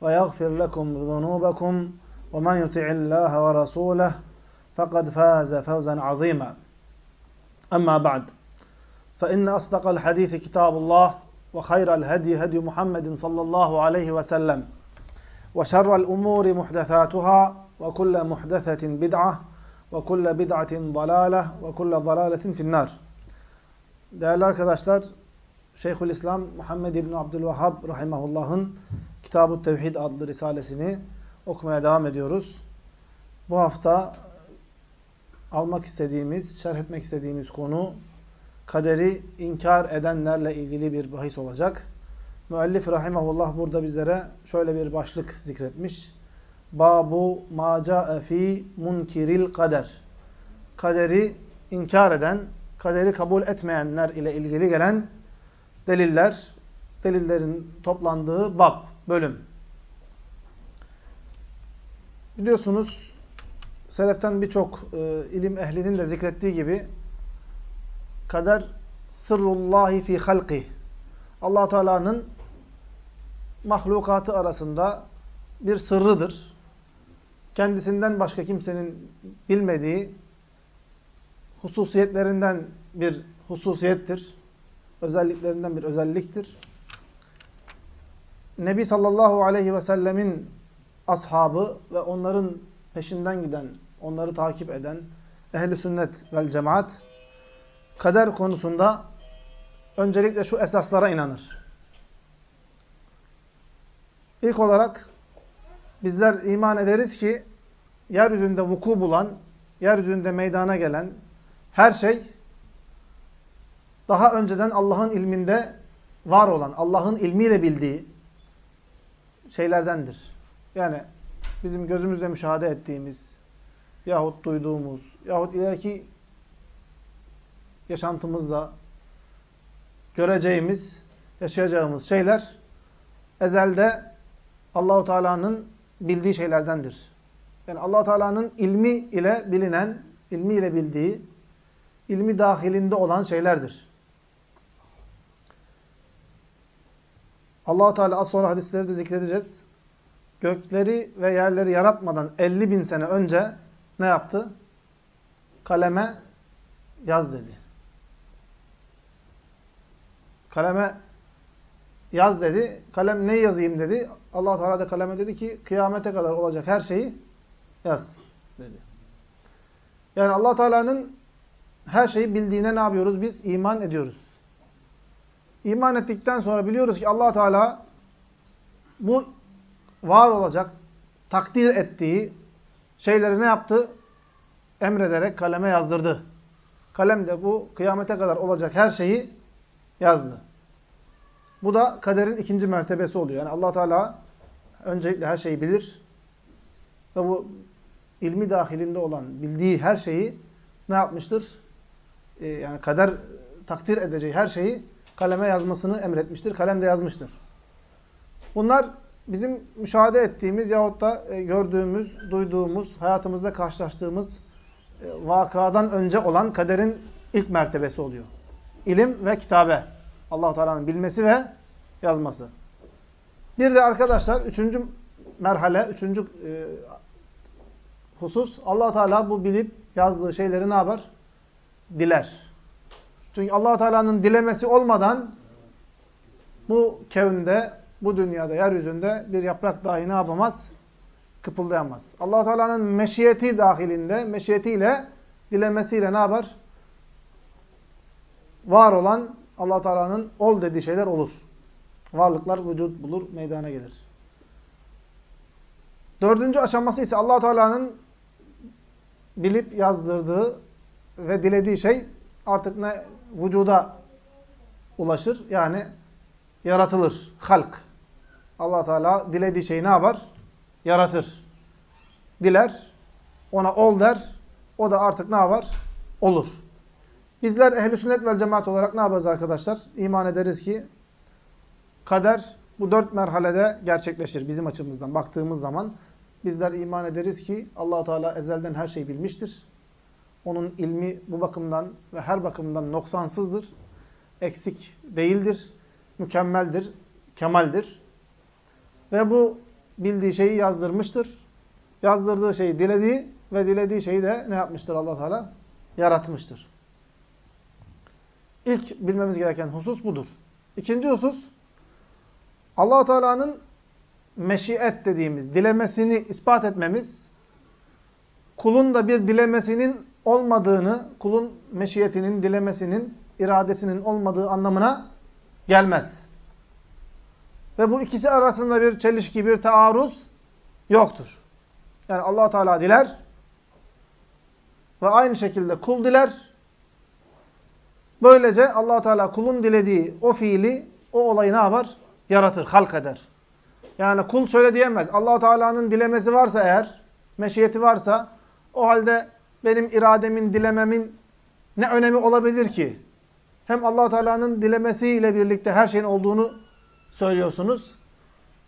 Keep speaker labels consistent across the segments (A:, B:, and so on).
A: ويغفر لكم ذنوبكم ومن يطع الله ورسوله فقد فاز فوزا عظيما. أما بعد فإن أصدق الحديث كتاب الله وخير الهدي هدي محمد صلى الله عليه وسلم وشر الأمور محدثاتها وكل محدثة بدعة وكل بدعة ضلالة وكل ضلالة في النار. Değerli arkadaşlar, Şeyhülislam Muhammed İbni Abdülvahhab Rahimahullah'ın Kitab-ı Tevhid adlı risalesini okumaya devam ediyoruz. Bu hafta almak istediğimiz, şerh etmek istediğimiz konu kaderi inkar edenlerle ilgili bir bahis olacak. Müellif Rahimahullah burada bizlere şöyle bir başlık zikretmiş. Babu ma fi munkiril kader. Kaderi inkar eden, kaderi kabul etmeyenler ile ilgili gelen deliller, delillerin toplandığı bab, bölüm. Biliyorsunuz, Seleften birçok e, ilim ehlinin de zikrettiği gibi kader sırrullahi fi halqi. Allah Teala'nın mahlukatı arasında bir sırrıdır. Kendisinden başka kimsenin bilmediği hususiyetlerinden bir hususiyettir. Özelliklerinden bir özelliktir. Nebi sallallahu aleyhi ve sellemin ashabı ve onların peşinden giden, onları takip eden ehli sünnet vel cemaat kader konusunda öncelikle şu esaslara inanır. İlk olarak bizler iman ederiz ki yeryüzünde vuku bulan, yeryüzünde meydana gelen her şey daha önceden Allah'ın ilminde var olan, Allah'ın ilmiyle bildiği şeylerdendir. Yani bizim gözümüzle müşahede ettiğimiz yahut duyduğumuz yahut ileriki yaşantımızda göreceğimiz, yaşayacağımız şeyler ezelde Allahu Teala'nın bildiği şeylerdendir. Yani Allah Teala'nın ilmi ile bilinen, ilmi ile bildiği, ilmi dahilinde olan şeylerdir. Allah Teala az sonra hadisleri de zikredeceğiz. Gökleri ve yerleri yaratmadan 50 bin sene önce ne yaptı? Kaleme yaz dedi. Kaleme yaz dedi. Kalem ne yazayım dedi. Allah Teala da kaleme dedi ki kıyamete kadar olacak her şeyi yaz dedi. Yani Allah Teala'nın her şeyi bildiğine ne yapıyoruz? Biz iman ediyoruz. İman ettikten sonra biliyoruz ki Allah Teala bu var olacak, takdir ettiği şeyleri ne yaptı? Emrederek kaleme yazdırdı. Kalem de bu kıyamete kadar olacak her şeyi yazdı. Bu da kaderin ikinci mertebesi oluyor. Yani allah Teala öncelikle her şeyi bilir. Ve bu ilmi dahilinde olan, bildiği her şeyi ne yapmıştır? Ee, yani kader takdir edeceği her şeyi kaleme yazmasını emretmiştir. Kalem de yazmıştır. Bunlar bizim müşahede ettiğimiz yahut da e, gördüğümüz, duyduğumuz, hayatımızda karşılaştığımız e, vakadan önce olan kaderin ilk mertebesi oluyor. İlim ve kitabe. allah Teala'nın bilmesi ve yazması. Bir de arkadaşlar üçüncü merhale, üçüncü e, husus allah Teala bu bilip yazdığı şeyleri ne yapar? Diler. Çünkü allah Teala'nın dilemesi olmadan bu kevnde, bu dünyada, yeryüzünde bir yaprak dahi ne yapamaz? Kıpıldayamaz. allah Teala'nın meşiyeti dahilinde, meşiyetiyle, dilemesiyle ne yapar? Var olan allah Teala'nın ol dediği şeyler olur. Varlıklar vücut bulur, meydana gelir. Dördüncü aşaması ise allah Teala'nın bilip yazdırdığı ve dilediği şey artık ne vücuda ulaşır. Yani yaratılır. Halk. allah Teala dilediği şeyi ne yapar? Yaratır. Diler. Ona ol der. O da artık ne yapar? Olur. Bizler ehl sünnet vel cemaat olarak ne yaparız arkadaşlar? İman ederiz ki kader bu dört merhalede gerçekleşir bizim açımızdan baktığımız zaman. Bizler iman ederiz ki allah Teala ezelden her şeyi bilmiştir. Onun ilmi bu bakımdan ve her bakımdan noksansızdır. Eksik değildir. Mükemmeldir. Kemaldir. Ve bu bildiği şeyi yazdırmıştır. Yazdırdığı şeyi dilediği ve dilediği şeyi de ne yapmıştır allah Teala? Yaratmıştır. İlk bilmemiz gereken husus budur. İkinci husus, allah Teala'nın meşiyet dediğimiz, dilemesini ispat etmemiz, kulun da bir dilemesinin olmadığını, kulun meşiyetinin, dilemesinin, iradesinin olmadığı anlamına gelmez. Ve bu ikisi arasında bir çelişki, bir taarruz yoktur. Yani allah Teala diler ve aynı şekilde kul diler. Böylece allah Teala kulun dilediği o fiili, o olayı ne yapar? Yaratır, halk eder. Yani kul şöyle diyemez. allah Teala'nın dilemesi varsa eğer, meşiyeti varsa, o halde benim irademin, dilememin ne önemi olabilir ki? Hem allah Teala'nın dilemesiyle birlikte her şeyin olduğunu söylüyorsunuz.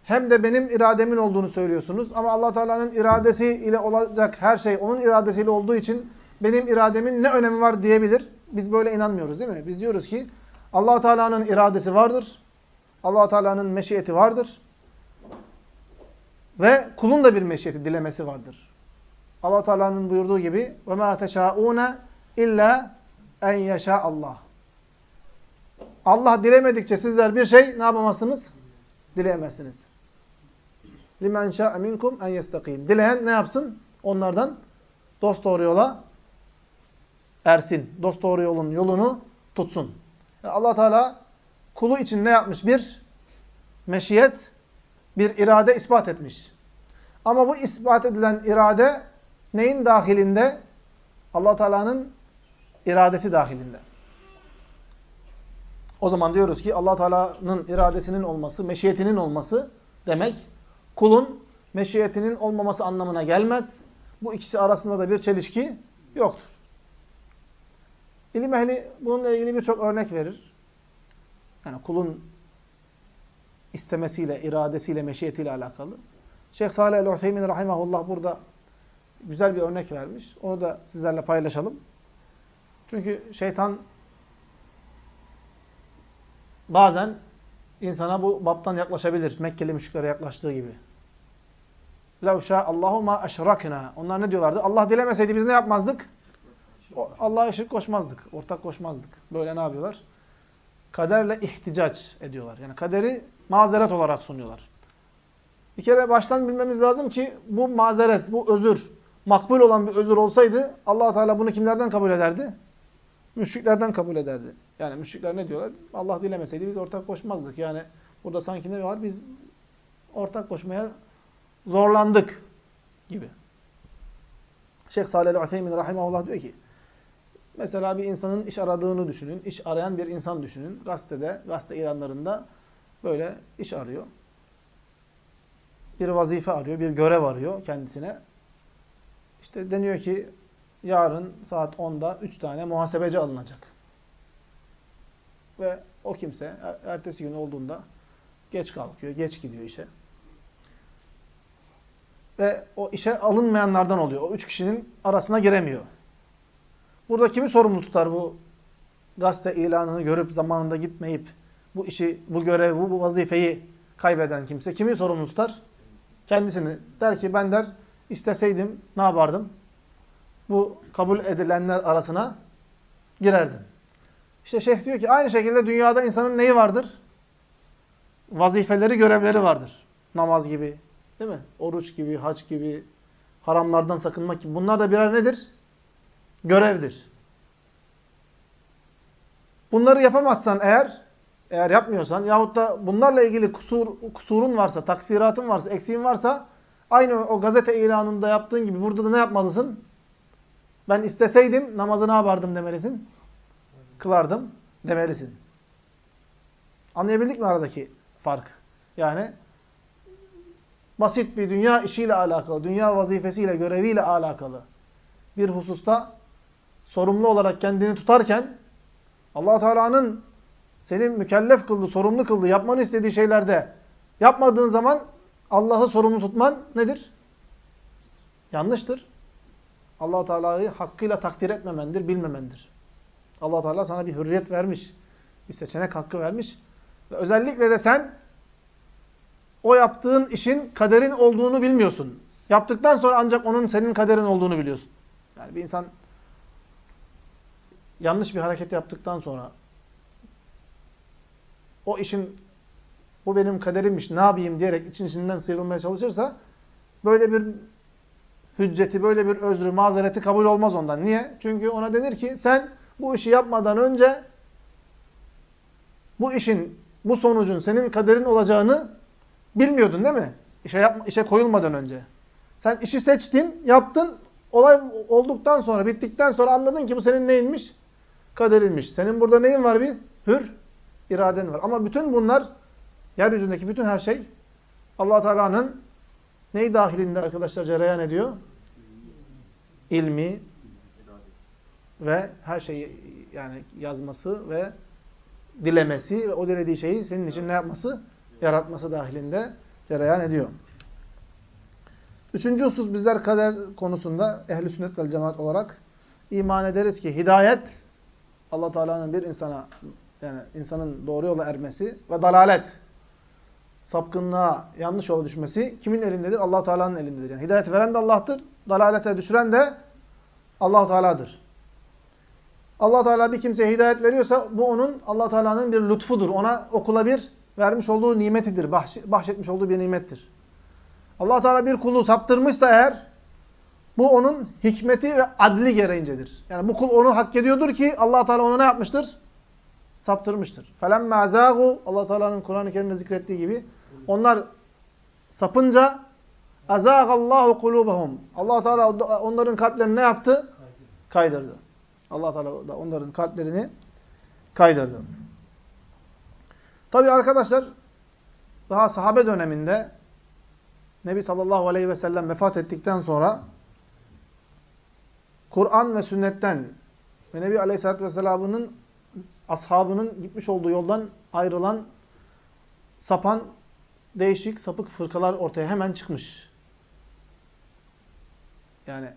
A: Hem de benim irademin olduğunu söylüyorsunuz. Ama allah Teala'nın iradesi ile olacak her şey onun iradesiyle olduğu için benim irademin ne önemi var diyebilir. Biz böyle inanmıyoruz değil mi? Biz diyoruz ki allah Teala'nın iradesi vardır. allah Teala'nın meşiyeti vardır. Ve kulun da bir meşiyeti, dilemesi vardır. Allah Teala'nın buyurduğu gibi ve ma teşauna illa en yaşa Allah. Allah dilemedikçe sizler bir şey ne yapamazsınız? Dileyemezsiniz. Limen şa'a minkum en yestakim. Dileyen ne yapsın? Onlardan dost doğru yola ersin. Dost doğru yolun yolunu tutsun. Yani Allah Teala kulu için ne yapmış? Bir meşiyet, bir irade ispat etmiş. Ama bu ispat edilen irade neyin dahilinde? allah Teala'nın iradesi dahilinde. O zaman diyoruz ki allah Teala'nın iradesinin olması, meşiyetinin olması demek kulun meşiyetinin olmaması anlamına gelmez. Bu ikisi arasında da bir çelişki yoktur. İlim ehli bununla ilgili birçok örnek verir. Yani kulun istemesiyle, iradesiyle, meşiyetiyle alakalı. Şeyh Salih el-Utheymin rahimahullah burada güzel bir örnek vermiş. Onu da sizlerle paylaşalım. Çünkü şeytan bazen insana bu baptan yaklaşabilir. Mekkeli müşriklere yaklaştığı gibi. Levşa Allahu ma eşrakna. Onlar ne diyorlardı? Allah dilemeseydi biz ne yapmazdık? Allah'a şirk koşmazdık. Ortak koşmazdık. Böyle ne yapıyorlar? Kaderle ihticac ediyorlar. Yani kaderi mazeret olarak sunuyorlar. Bir kere baştan bilmemiz lazım ki bu mazeret, bu özür makbul olan bir özür olsaydı allah Teala bunu kimlerden kabul ederdi? Müşriklerden kabul ederdi. Yani müşrikler ne diyorlar? Allah dilemeseydi biz ortak koşmazdık. Yani burada sanki ne var? Biz ortak koşmaya zorlandık gibi. Şeyh Salih el-Utheymin rahimahullah diyor ki mesela bir insanın iş aradığını düşünün. İş arayan bir insan düşünün. Gazetede, gazete ilanlarında böyle iş arıyor. Bir vazife arıyor, bir görev arıyor kendisine. İşte deniyor ki yarın saat 10'da 3 tane muhasebeci alınacak. Ve o kimse er, ertesi gün olduğunda geç kalkıyor, geç gidiyor işe. Ve o işe alınmayanlardan oluyor. O üç kişinin arasına giremiyor. Burada kimi sorumlu tutar bu gazete ilanını görüp zamanında gitmeyip bu işi, bu görevi, bu, vazifeyi kaybeden kimse kimi sorumlu tutar? Kendisini. Der ki ben der isteseydim ne yapardım? Bu kabul edilenler arasına girerdim. İşte şeyh diyor ki aynı şekilde dünyada insanın neyi vardır? Vazifeleri, görevleri vardır. Namaz gibi, Değil mi? Oruç gibi, haç gibi, haramlardan sakınmak gibi. Bunlar da birer nedir? Görevdir. Bunları yapamazsan eğer, eğer yapmıyorsan yahut da bunlarla ilgili kusur, kusurun varsa, taksiratın varsa, eksiğin varsa aynı o gazete ilanında yaptığın gibi burada da ne yapmalısın? Ben isteseydim namazı ne yapardım demelisin? Kılardım demelisin. Anlayabildik mi aradaki fark? Yani basit bir dünya işiyle alakalı, dünya vazifesiyle, göreviyle alakalı bir hususta sorumlu olarak kendini tutarken allah Teala'nın senin mükellef kıldığı, sorumlu kıldığı, yapmanı istediği şeylerde yapmadığın zaman Allah'ı sorumlu tutman nedir? Yanlıştır. allah Teala'yı hakkıyla takdir etmemendir, bilmemendir. allah Teala sana bir hürriyet vermiş, bir seçenek hakkı vermiş. Ve özellikle de sen o yaptığın işin kaderin olduğunu bilmiyorsun. Yaptıktan sonra ancak onun senin kaderin olduğunu biliyorsun. Yani bir insan yanlış bir hareket yaptıktan sonra o işin bu benim kaderimmiş ne yapayım diyerek için içinden sıyrılmaya çalışırsa böyle bir hücceti, böyle bir özrü, mazereti kabul olmaz ondan. Niye? Çünkü ona denir ki sen bu işi yapmadan önce bu işin, bu sonucun senin kaderin olacağını bilmiyordun değil mi? İşe, yapma, işe koyulmadan önce. Sen işi seçtin, yaptın, olay olduktan sonra, bittikten sonra anladın ki bu senin neyinmiş? Kaderinmiş. Senin burada neyin var bir? Hür iraden var. Ama bütün bunlar, yeryüzündeki bütün her şey allah Teala'nın neyi dahilinde arkadaşlar cereyan ediyor? İlmi ve her şeyi yani yazması ve dilemesi ve o dilediği şeyi senin için ne yapması? Yaratması dahilinde cereyan ediyor. Üçüncü husus bizler kader konusunda ehli sünnet vel cemaat olarak iman ederiz ki hidayet Allah Teala'nın bir insana yani insanın doğru yola ermesi ve dalalet sapkınlığa, yanlış yola düşmesi kimin elindedir? allah Teala'nın elindedir. Yani hidayet veren de Allah'tır, dalalete düşüren de allah Teala'dır. allah Teala bir kimseye hidayet veriyorsa bu onun allah Teala'nın bir lütfudur. Ona okula bir vermiş olduğu nimetidir, bahşetmiş olduğu bir nimettir. allah Teala bir kulu saptırmışsa eğer bu onun hikmeti ve adli gereğincedir. Yani bu kul onu hak ediyordur ki allah Teala onu ne yapmıştır? saptırmıştır. Felem mazagu Allah Teala'nın Kur'an-ı Kerim'de zikrettiği gibi onlar sapınca azagallahu kulubahum. Allah Teala onların kalplerini ne yaptı? Kaydırdı. Allah Teala da onların kalplerini kaydırdı. Tabi arkadaşlar daha sahabe döneminde Nebi sallallahu aleyhi ve sellem vefat ettikten sonra Kur'an ve sünnetten ve Nebi aleyhissalatü vesselamının ashabının gitmiş olduğu yoldan ayrılan sapan değişik sapık fırkalar ortaya hemen çıkmış. Yani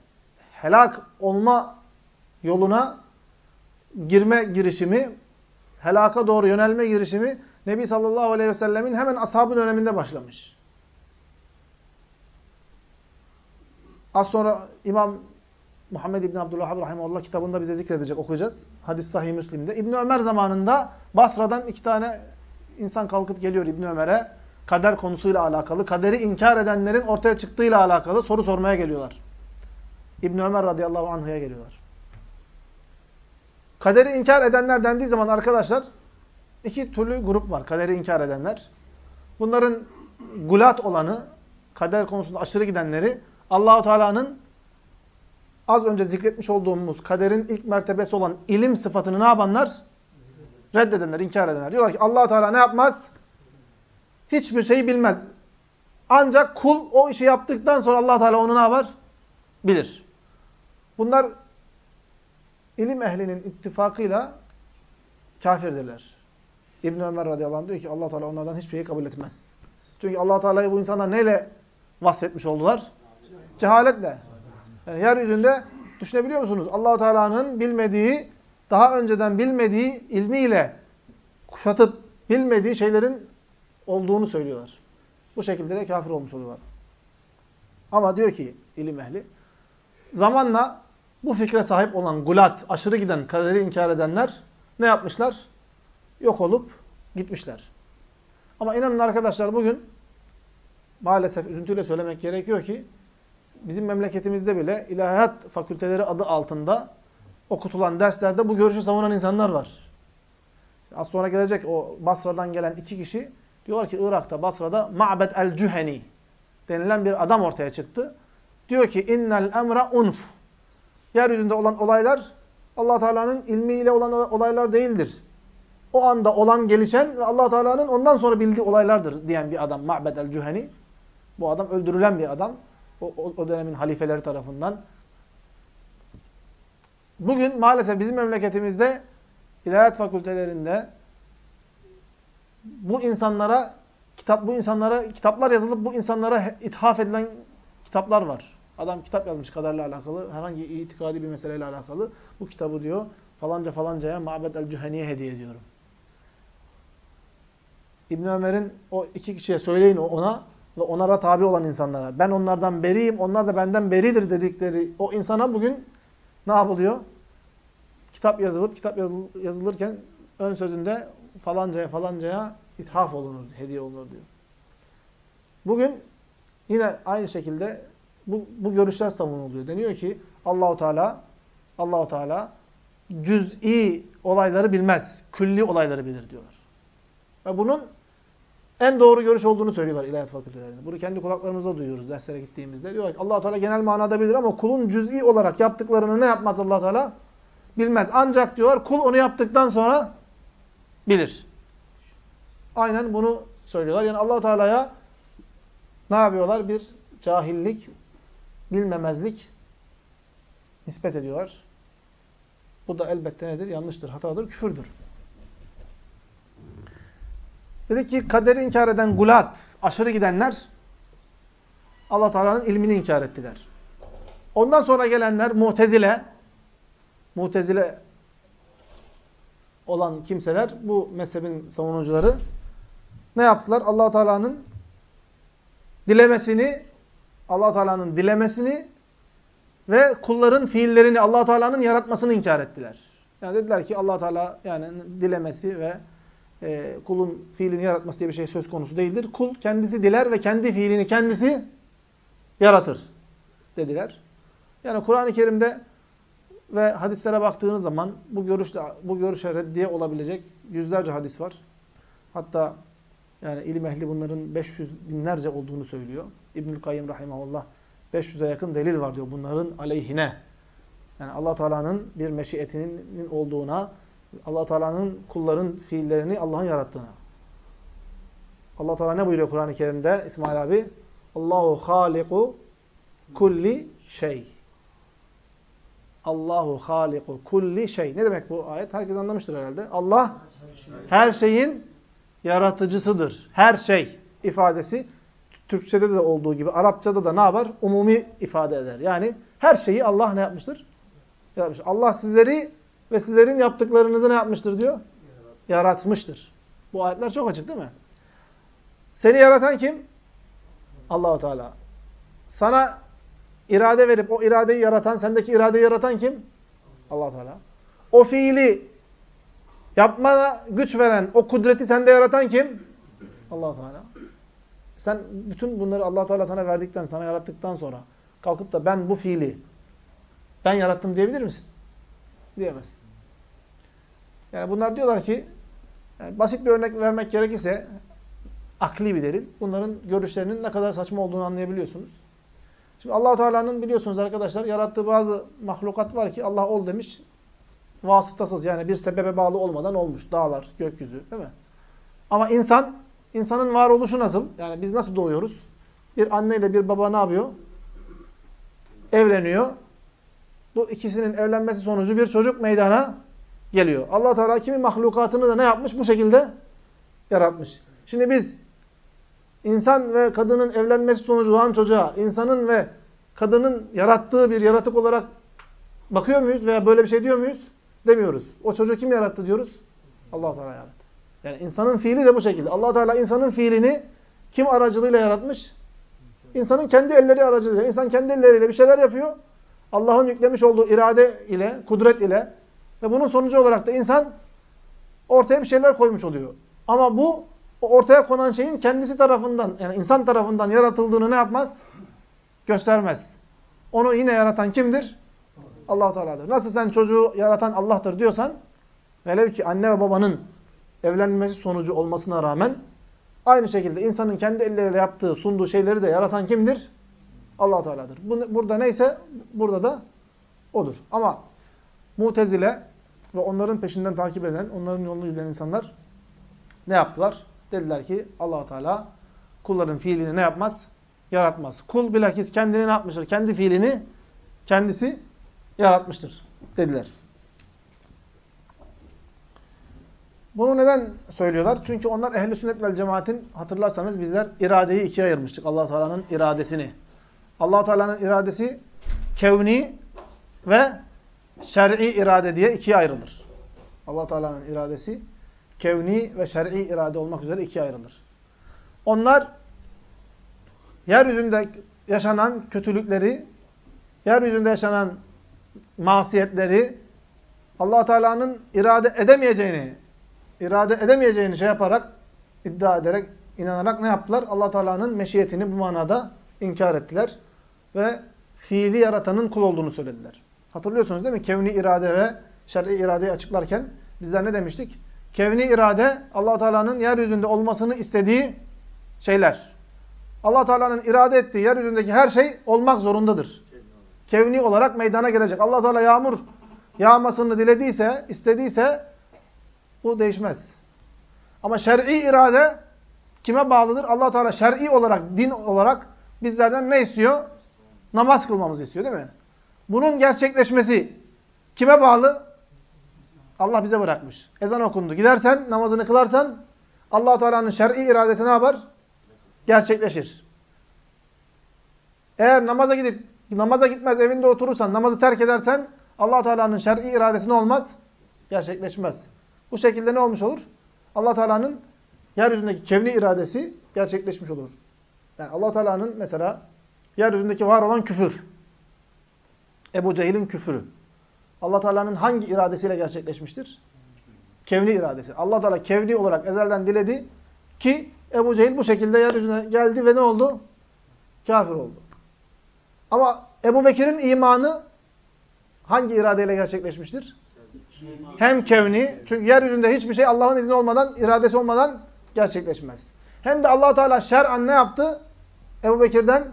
A: helak olma yoluna girme girişimi, helaka doğru yönelme girişimi Nebi sallallahu aleyhi ve sellemin hemen ashabı döneminde başlamış. Az sonra İmam Muhammed İbni Abdülvahhab Rahimullah kitabında bize zikredecek, okuyacağız. Hadis Sahih Müslim'de. İbni Ömer zamanında Basra'dan iki tane insan kalkıp geliyor İbni Ömer'e. Kader konusuyla alakalı, kaderi inkar edenlerin ortaya çıktığıyla alakalı soru sormaya geliyorlar. İbni Ömer radıyallahu anh'a geliyorlar. Kaderi inkar edenler dendiği zaman arkadaşlar iki türlü grup var. Kaderi inkar edenler. Bunların gulat olanı, kader konusunda aşırı gidenleri Allahu Teala'nın az önce zikretmiş olduğumuz kaderin ilk mertebesi olan ilim sıfatını ne yapanlar? Reddedenler, inkar edenler. Diyorlar ki allah Teala ne yapmaz? Hiçbir şeyi bilmez. Ancak kul o işi yaptıktan sonra allah Teala onu ne yapar? Bilir. Bunlar ilim ehlinin ittifakıyla kafirdirler. İbn Ömer radıyallahu anh diyor ki allah Teala onlardan hiçbir şeyi kabul etmez. Çünkü allah Teala'yı bu insanlar neyle vasfetmiş oldular? Cehaletle. Yani yeryüzünde düşünebiliyor musunuz? Allahu Teala'nın bilmediği, daha önceden bilmediği ilmiyle kuşatıp bilmediği şeylerin olduğunu söylüyorlar. Bu şekilde de kafir olmuş oluyorlar. Ama diyor ki ilim ehli, zamanla bu fikre sahip olan gulat, aşırı giden, kaderi inkar edenler ne yapmışlar? Yok olup gitmişler. Ama inanın arkadaşlar bugün maalesef üzüntüyle söylemek gerekiyor ki bizim memleketimizde bile ilahiyat fakülteleri adı altında okutulan derslerde bu görüşü savunan insanlar var. Az sonra gelecek o Basra'dan gelen iki kişi diyorlar ki Irak'ta Basra'da Ma'bed el-Cüheni denilen bir adam ortaya çıktı. Diyor ki innel emra unf. Yeryüzünde olan olaylar Allah Teala'nın ilmiyle olan olaylar değildir. O anda olan gelişen ve Allah Teala'nın ondan sonra bildiği olaylardır diyen bir adam Ma'bed el-Cüheni. Bu adam öldürülen bir adam. O, o, o dönemin halifeleri tarafından. Bugün maalesef bizim memleketimizde ilahiyat fakültelerinde bu insanlara kitap bu insanlara kitaplar yazılıp bu insanlara ithaf edilen kitaplar var. Adam kitap yazmış kaderle alakalı, herhangi itikadi bir meseleyle alakalı. Bu kitabı diyor falanca falancaya Ma'bed el-Cüheni'ye hediye ediyorum. İbn Ömer'in o iki kişiye söyleyin ona ve onlara tabi olan insanlara. Ben onlardan beriyim, onlar da benden beridir dedikleri o insana bugün ne yapılıyor? Kitap yazılıp, kitap yazılırken ön sözünde falancaya falancaya ithaf olunur, hediye olunur diyor. Bugün yine aynı şekilde bu, bu görüşler savunuluyor. Deniyor ki Allahu Teala Allahu Teala cüz'i olayları bilmez, külli olayları bilir diyorlar. Ve bunun en doğru görüş olduğunu söylüyorlar ilahiyat fakültelerinde. Bunu kendi kulaklarımızda duyuyoruz derslere gittiğimizde. Diyorlar ki allah Teala genel manada bilir ama kulun cüz'i olarak yaptıklarını ne yapmaz allah Teala? Bilmez. Ancak diyorlar kul onu yaptıktan sonra bilir. Aynen bunu söylüyorlar. Yani allah Teala'ya ne yapıyorlar? Bir cahillik, bilmemezlik nispet ediyorlar. Bu da elbette nedir? Yanlıştır, hatadır, küfürdür. Dedi ki kaderi inkar eden gulat, aşırı gidenler Allah Teala'nın ilmini inkar ettiler. Ondan sonra gelenler mutezile, mutezile olan kimseler, bu mezhebin savunucuları ne yaptılar? allah Teala'nın dilemesini, allah Teala'nın dilemesini ve kulların fiillerini allah Teala'nın yaratmasını inkar ettiler. Yani dediler ki allah Teala yani dilemesi ve e, kulun fiilini yaratması diye bir şey söz konusu değildir. Kul kendisi diler ve kendi fiilini kendisi yaratır dediler. Yani Kur'an-ı Kerim'de ve hadislere baktığınız zaman bu görüşle bu görüşe reddiye olabilecek yüzlerce hadis var. Hatta yani ilim ehli bunların 500 binlerce olduğunu söylüyor. İbnül Kayyim rahimahullah 500'e yakın delil var diyor bunların aleyhine. Yani Allah Teala'nın bir meşiyetinin olduğuna allah Teala'nın kulların fiillerini Allah'ın yarattığına. allah Teala ne buyuruyor Kur'an-ı Kerim'de İsmail abi? Allahu haliku kulli şey. Allahu haliku kulli şey. Ne demek bu ayet? Herkes anlamıştır herhalde. Allah her şeyin yaratıcısıdır. Her şey ifadesi Türkçede de olduğu gibi Arapçada da ne yapar? Umumi ifade eder. Yani her şeyi Allah ne yapmıştır? Yaratmıştır. Allah sizleri ve sizlerin yaptıklarınızı ne yapmıştır diyor? Yaratmıştır. Bu ayetler çok açık değil mi? Seni yaratan kim? Allahu Teala. Sana irade verip o iradeyi yaratan, sendeki iradeyi yaratan kim? Allah Teala. O fiili yapmana güç veren, o kudreti sende yaratan kim? Allah Teala. Sen bütün bunları Allah Teala sana verdikten, sana yarattıktan sonra kalkıp da ben bu fiili ben yarattım diyebilir misin? Diyemezsin. Yani bunlar diyorlar ki, yani basit bir örnek vermek gerekirse, akli bir delil. Bunların görüşlerinin ne kadar saçma olduğunu anlayabiliyorsunuz. Şimdi allah Teala'nın biliyorsunuz arkadaşlar, yarattığı bazı mahlukat var ki Allah ol demiş, vasıtasız yani bir sebebe bağlı olmadan olmuş. Dağlar, gökyüzü değil mi? Ama insan, insanın varoluşu nasıl? Yani biz nasıl doğuyoruz? Bir anne ile bir baba ne yapıyor? Evleniyor. Bu ikisinin evlenmesi sonucu bir çocuk meydana geliyor. allah Teala kimi mahlukatını da ne yapmış? Bu şekilde yaratmış. Şimdi biz insan ve kadının evlenmesi sonucu doğan çocuğa insanın ve kadının yarattığı bir yaratık olarak bakıyor muyuz veya böyle bir şey diyor muyuz? Demiyoruz. O çocuğu kim yarattı diyoruz? allah Teala yarattı. Yani insanın fiili de bu şekilde. allah Teala insanın fiilini kim aracılığıyla yaratmış? İnsanın kendi elleri aracılığıyla. İnsan kendi elleriyle bir şeyler yapıyor. Allah'ın yüklemiş olduğu irade ile, kudret ile ve bunun sonucu olarak da insan ortaya bir şeyler koymuş oluyor. Ama bu o ortaya konan şeyin kendisi tarafından, yani insan tarafından yaratıldığını ne yapmaz? Göstermez. Onu yine yaratan kimdir? allah Teala'dır. Nasıl sen çocuğu yaratan Allah'tır diyorsan, velev ki anne ve babanın evlenmesi sonucu olmasına rağmen, aynı şekilde insanın kendi elleriyle yaptığı, sunduğu şeyleri de yaratan kimdir? allah Teala'dır. Burada neyse, burada da odur. Ama Mutezile ve onların peşinden takip eden, onların yolunu izleyen insanlar ne yaptılar? Dediler ki allah Teala kulların fiilini ne yapmaz? Yaratmaz. Kul bilakis kendini ne yapmıştır? Kendi fiilini kendisi yaratmıştır dediler. Bunu neden söylüyorlar? Çünkü onlar ehli sünnet vel cemaatin hatırlarsanız bizler iradeyi ikiye ayırmıştık. Allah Teala'nın iradesini. Allah Teala'nın iradesi kevni ve şer'i irade diye ikiye ayrılır. Allah Teala'nın iradesi kevni ve şer'i irade olmak üzere ikiye ayrılır. Onlar yeryüzünde yaşanan kötülükleri, yeryüzünde yaşanan masiyetleri Allah Teala'nın irade edemeyeceğini, irade edemeyeceğini şey yaparak, iddia ederek, inanarak ne yaptılar? Allah Teala'nın meşiyetini bu manada inkar ettiler ve fiili yaratanın kul olduğunu söylediler. Hatırlıyorsunuz değil mi? Kevni irade ve şer'i iradeyi açıklarken bizler ne demiştik? Kevni irade Allah Teala'nın yeryüzünde olmasını istediği şeyler. Allah Teala'nın irade ettiği yeryüzündeki her şey olmak zorundadır. Kevni olarak meydana gelecek. Allah Teala yağmur yağmasını dilediyse, istediyse bu değişmez. Ama şer'i irade kime bağlıdır? Allah Teala şer'i olarak, din olarak bizlerden ne istiyor? Namaz kılmamızı istiyor değil mi? Bunun gerçekleşmesi kime bağlı? Allah bize bırakmış. Ezan okundu. Gidersen, namazını kılarsan allah Teala'nın şer'i iradesi ne yapar? Gerçekleşir. Eğer namaza gidip namaza gitmez evinde oturursan, namazı terk edersen allah Teala'nın şer'i iradesi ne olmaz? Gerçekleşmez. Bu şekilde ne olmuş olur? allah Teala'nın yeryüzündeki kevni iradesi gerçekleşmiş olur. Yani allah Teala'nın mesela yeryüzündeki var olan küfür. Ebu Cehil'in küfürü. Allah Teala'nın hangi iradesiyle gerçekleşmiştir? Kevni iradesi. Allah Teala kevni olarak ezelden diledi ki Ebu Cehil bu şekilde yeryüzüne geldi ve ne oldu? Kafir oldu. Ama Ebu Bekir'in imanı hangi iradeyle gerçekleşmiştir? Hem kevni, çünkü yeryüzünde hiçbir şey Allah'ın izni olmadan, iradesi olmadan gerçekleşmez. Hem de allah Teala şer'an ne yaptı? Ebu Bekir'den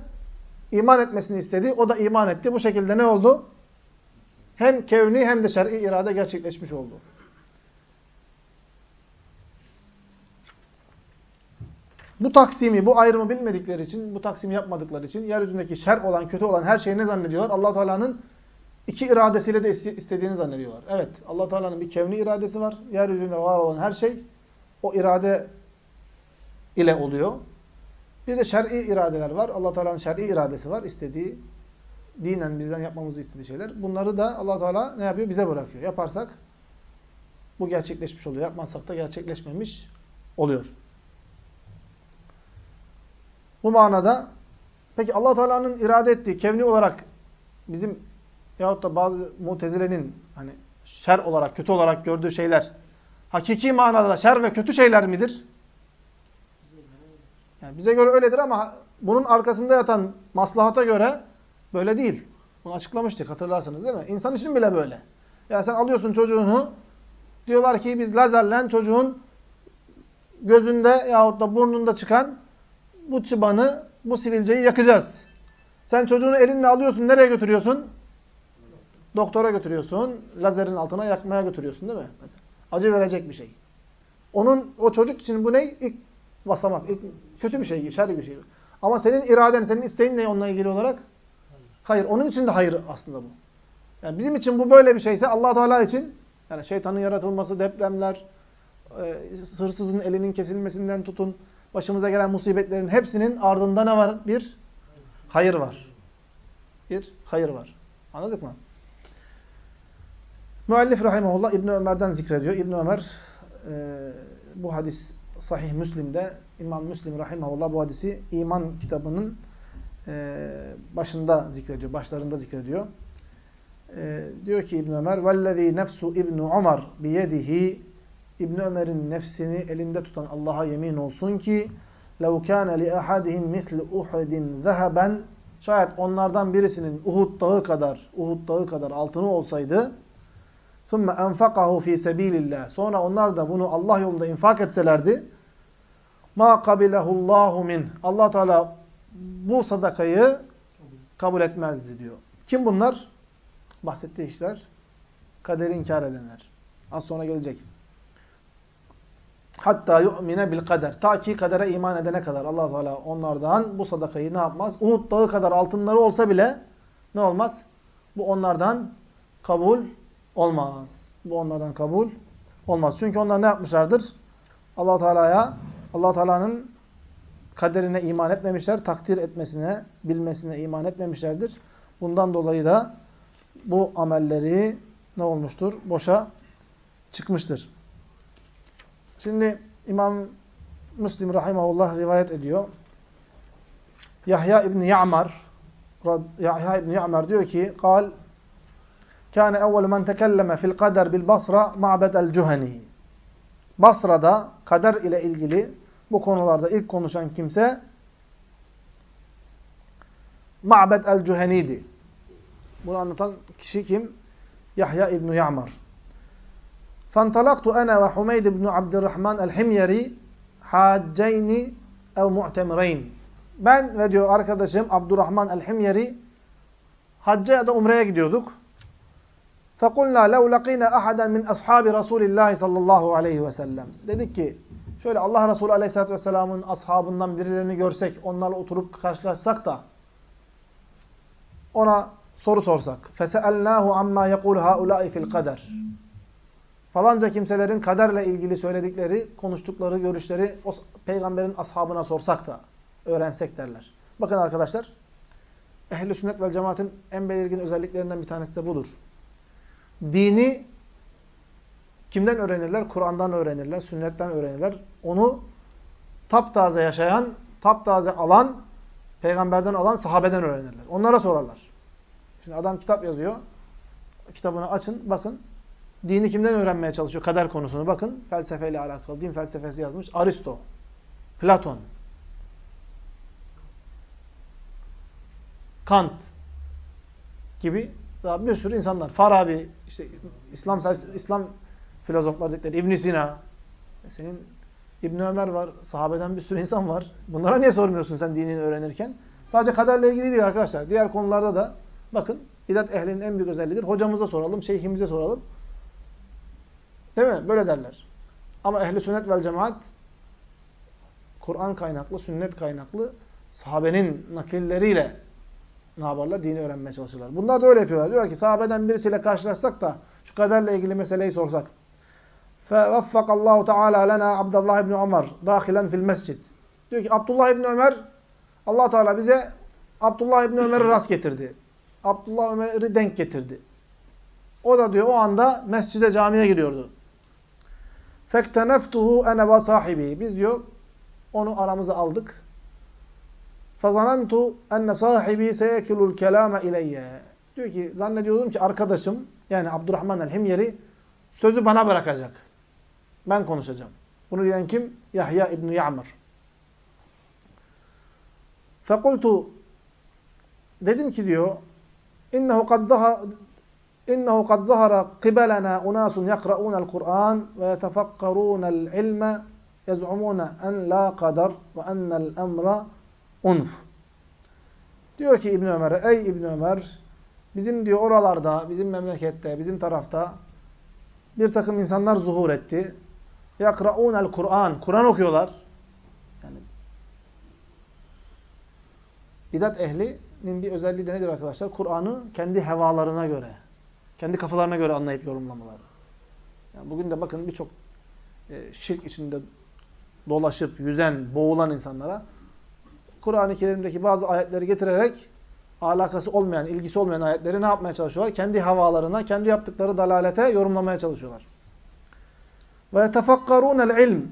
A: iman etmesini istedi. O da iman etti. Bu şekilde ne oldu? Hem kevni hem de şer'i irade gerçekleşmiş oldu. Bu taksimi, bu ayrımı bilmedikleri için, bu taksimi yapmadıkları için yeryüzündeki şer olan, kötü olan her şeyi ne zannediyorlar? allah Teala'nın iki iradesiyle de istediğini zannediyorlar. Evet, allah Teala'nın bir kevni iradesi var. Yeryüzünde var olan her şey o irade ile oluyor. Bir de şer'i iradeler var. Allah Teala'nın şer'i iradesi var. İstediği, dinen bizden yapmamızı istediği şeyler. Bunları da Allah Teala ne yapıyor? Bize bırakıyor. Yaparsak bu gerçekleşmiş oluyor. Yapmazsak da gerçekleşmemiş oluyor. Bu manada peki Allah Teala'nın irade ettiği kevni olarak bizim yahut da bazı mutezilenin hani şer olarak, kötü olarak gördüğü şeyler hakiki manada şer ve kötü şeyler midir? Yani bize göre öyledir ama bunun arkasında yatan maslahata göre böyle değil. Bunu açıklamıştık hatırlarsınız değil mi? İnsan için bile böyle. Yani sen alıyorsun çocuğunu, diyorlar ki biz lazerle çocuğun gözünde yahut da burnunda çıkan bu çıbanı, bu sivilceyi yakacağız. Sen çocuğunu elinle alıyorsun, nereye götürüyorsun? Doktora götürüyorsun, lazerin altına yakmaya götürüyorsun değil mi? Mesela. Acı verecek bir şey. Onun, o çocuk için bu ne? İlk basamak. Kötü bir şey, şerli bir şey. Ama senin iraden, senin isteğin ne onunla ilgili olarak? Hayır. Onun için de hayır aslında bu. Yani bizim için bu böyle bir şeyse allah Teala için yani şeytanın yaratılması, depremler, e, elinin kesilmesinden tutun, başımıza gelen musibetlerin hepsinin ardında ne var? Bir hayır var. Bir hayır var. Anladık mı? Müellif rahimahullah İbn Ömer'den zikrediyor. İbn Ömer e, bu hadis Sahih Müslim'de İmam Müslim rahimahullah bu hadisi iman kitabının e, başında zikrediyor, başlarında zikrediyor. E, diyor ki İbn Ömer: "Vellezî nefsu İbn Ömer biyedihi İbn Ömer'in nefsini elinde tutan Allah'a yemin olsun ki لَوْ كَانَ لِأَحَدِهِمْ مِثْلِ اُحْدٍ ذَهَبًا Şayet onlardan birisinin Uhud dağı kadar, Uhud dağı kadar altını olsaydı ثُمَّ أَنْفَقَهُ ف۪ي سَب۪يلِ اللّٰهِ Sonra onlar da bunu Allah yolunda infak etselerdi مَا قَبِلَهُ اللّٰهُ مِنْ allah Teala bu sadakayı kabul etmezdi diyor. Kim bunlar? Bahsettiği işler kaderi inkar edenler. Az sonra gelecek. Hatta yu'mine bil kader. Ta ki kadere iman edene kadar allah Teala onlardan bu sadakayı ne yapmaz? Uhud dağı kadar altınları olsa bile ne olmaz? Bu onlardan kabul olmaz. Bu onlardan kabul olmaz. Çünkü onlar ne yapmışlardır? allah Teala'ya, allah Teala'nın kaderine iman etmemişler, takdir etmesine, bilmesine iman etmemişlerdir. Bundan dolayı da bu amelleri ne olmuştur? Boşa çıkmıştır. Şimdi İmam Müslim Rahimahullah rivayet ediyor. Yahya İbni Ya'mar Yahya İbni Ya'mar diyor ki kal kâne evvelu men tekelleme fil kader bil Basra ma'bed el Cuhani Basra'da kader ile ilgili bu konularda ilk konuşan kimse Ma'bed el-Cüheni'di. Bunu anlatan kişi kim? Yahya İbni Ya'mar. فانطلقت أنا وحميد بن عبد الرحمن الحميري حاجين أو معتمرين Ben ve diyor arkadaşım Abdurrahman el-Himyeri hacca ya da umreye gidiyorduk. فَقُلْنَا لَوْ لَقِينَا أَحَدًا مِنْ أَصْحَابِ رَسُولِ اللّٰهِ sallallahu aleyhi ve sellem. Dedik ki şöyle Allah Resulü aleyhissalatü vesselamın ashabından birilerini görsek, onlarla oturup karşılaşsak da ona soru sorsak. فَسَأَلْنَاهُ عَمَّا يَقُولُ هَؤُلَاءِ فِي الْقَدَرِ Falanca kimselerin kaderle ilgili söyledikleri, konuştukları, görüşleri o peygamberin ashabına sorsak da, öğrensek derler. Bakın arkadaşlar, ehl-i sünnet vel cemaatin en belirgin özelliklerinden bir tanesi de budur. Dini kimden öğrenirler? Kur'an'dan öğrenirler, sünnetten öğrenirler. Onu taptaze yaşayan, taptaze alan, peygamberden alan sahabeden öğrenirler. Onlara sorarlar. Şimdi adam kitap yazıyor. Kitabını açın, bakın. Dini kimden öğrenmeye çalışıyor? Kader konusunu bakın. Felsefeyle alakalı. Din felsefesi yazmış. Aristo. Platon. Kant gibi daha bir sürü insanlar. Farabi, işte İslam İslam filozoflar dedikleri İbn Sina. Senin İbn Ömer var, sahabeden bir sürü insan var. Bunlara niye sormuyorsun sen dinini öğrenirken? Sadece kaderle ilgili değil arkadaşlar. Diğer konularda da bakın bidat ehlinin en büyük özelliğidir. Hocamıza soralım, şeyhimize soralım. Değil mi? Böyle derler. Ama ehli sünnet vel cemaat Kur'an kaynaklı, sünnet kaynaklı sahabenin nakilleriyle ne yaparlar? Dini öğrenmeye çalışırlar. Bunlar da öyle yapıyorlar. Diyor ki sahabeden birisiyle karşılaşsak da şu kaderle ilgili meseleyi sorsak. فَوَفَّقَ اللّٰهُ تَعَالَى لَنَا Abdullah ibn Ömer dahilen fil mescid. Diyor ki Abdullah ibn Ömer allah Teala bize Abdullah ibn Ömer'i rast getirdi. Abdullah Ömer'i denk getirdi. O da diyor o anda mescide camiye giriyordu. فَاكْتَنَفْتُهُ اَنَ وَصَاحِبِهِ Biz diyor onu aramıza aldık. فَظَنَنْتُ اَنَّ صَاحِبِي سَيَكِلُ الْكَلَامَ اِلَيَّ Diyor ki zannediyordum ki arkadaşım yani Abdurrahman el-Himyeri sözü bana bırakacak. Ben konuşacağım. Bunu diyen kim? Yahya İbni Ya'mar. Fekultu dedim ki diyor innehu kad innehu kad zahara qibelena unasun yakra'unel Kur'an ve yetefakkarunel ilme yaz'umuna en la kadar ve ennel emra unf. Diyor ki İbn Ömer'e ey İbn Ömer bizim diyor oralarda, bizim memlekette, bizim tarafta bir takım insanlar zuhur etti. Yakra'unel Kur'an, Kur'an okuyorlar. Yani bidat ehlinin bir özelliği de nedir arkadaşlar? Kur'an'ı kendi hevalarına göre, kendi kafalarına göre anlayıp yorumlamaları. Yani bugün de bakın birçok e, şirk içinde dolaşıp, yüzen, boğulan insanlara Kur'an-ı Kerim'deki bazı ayetleri getirerek alakası olmayan, ilgisi olmayan ayetleri ne yapmaya çalışıyorlar? Kendi havalarına, kendi yaptıkları dalalete yorumlamaya çalışıyorlar. Ve yetefakkarûnel ilm.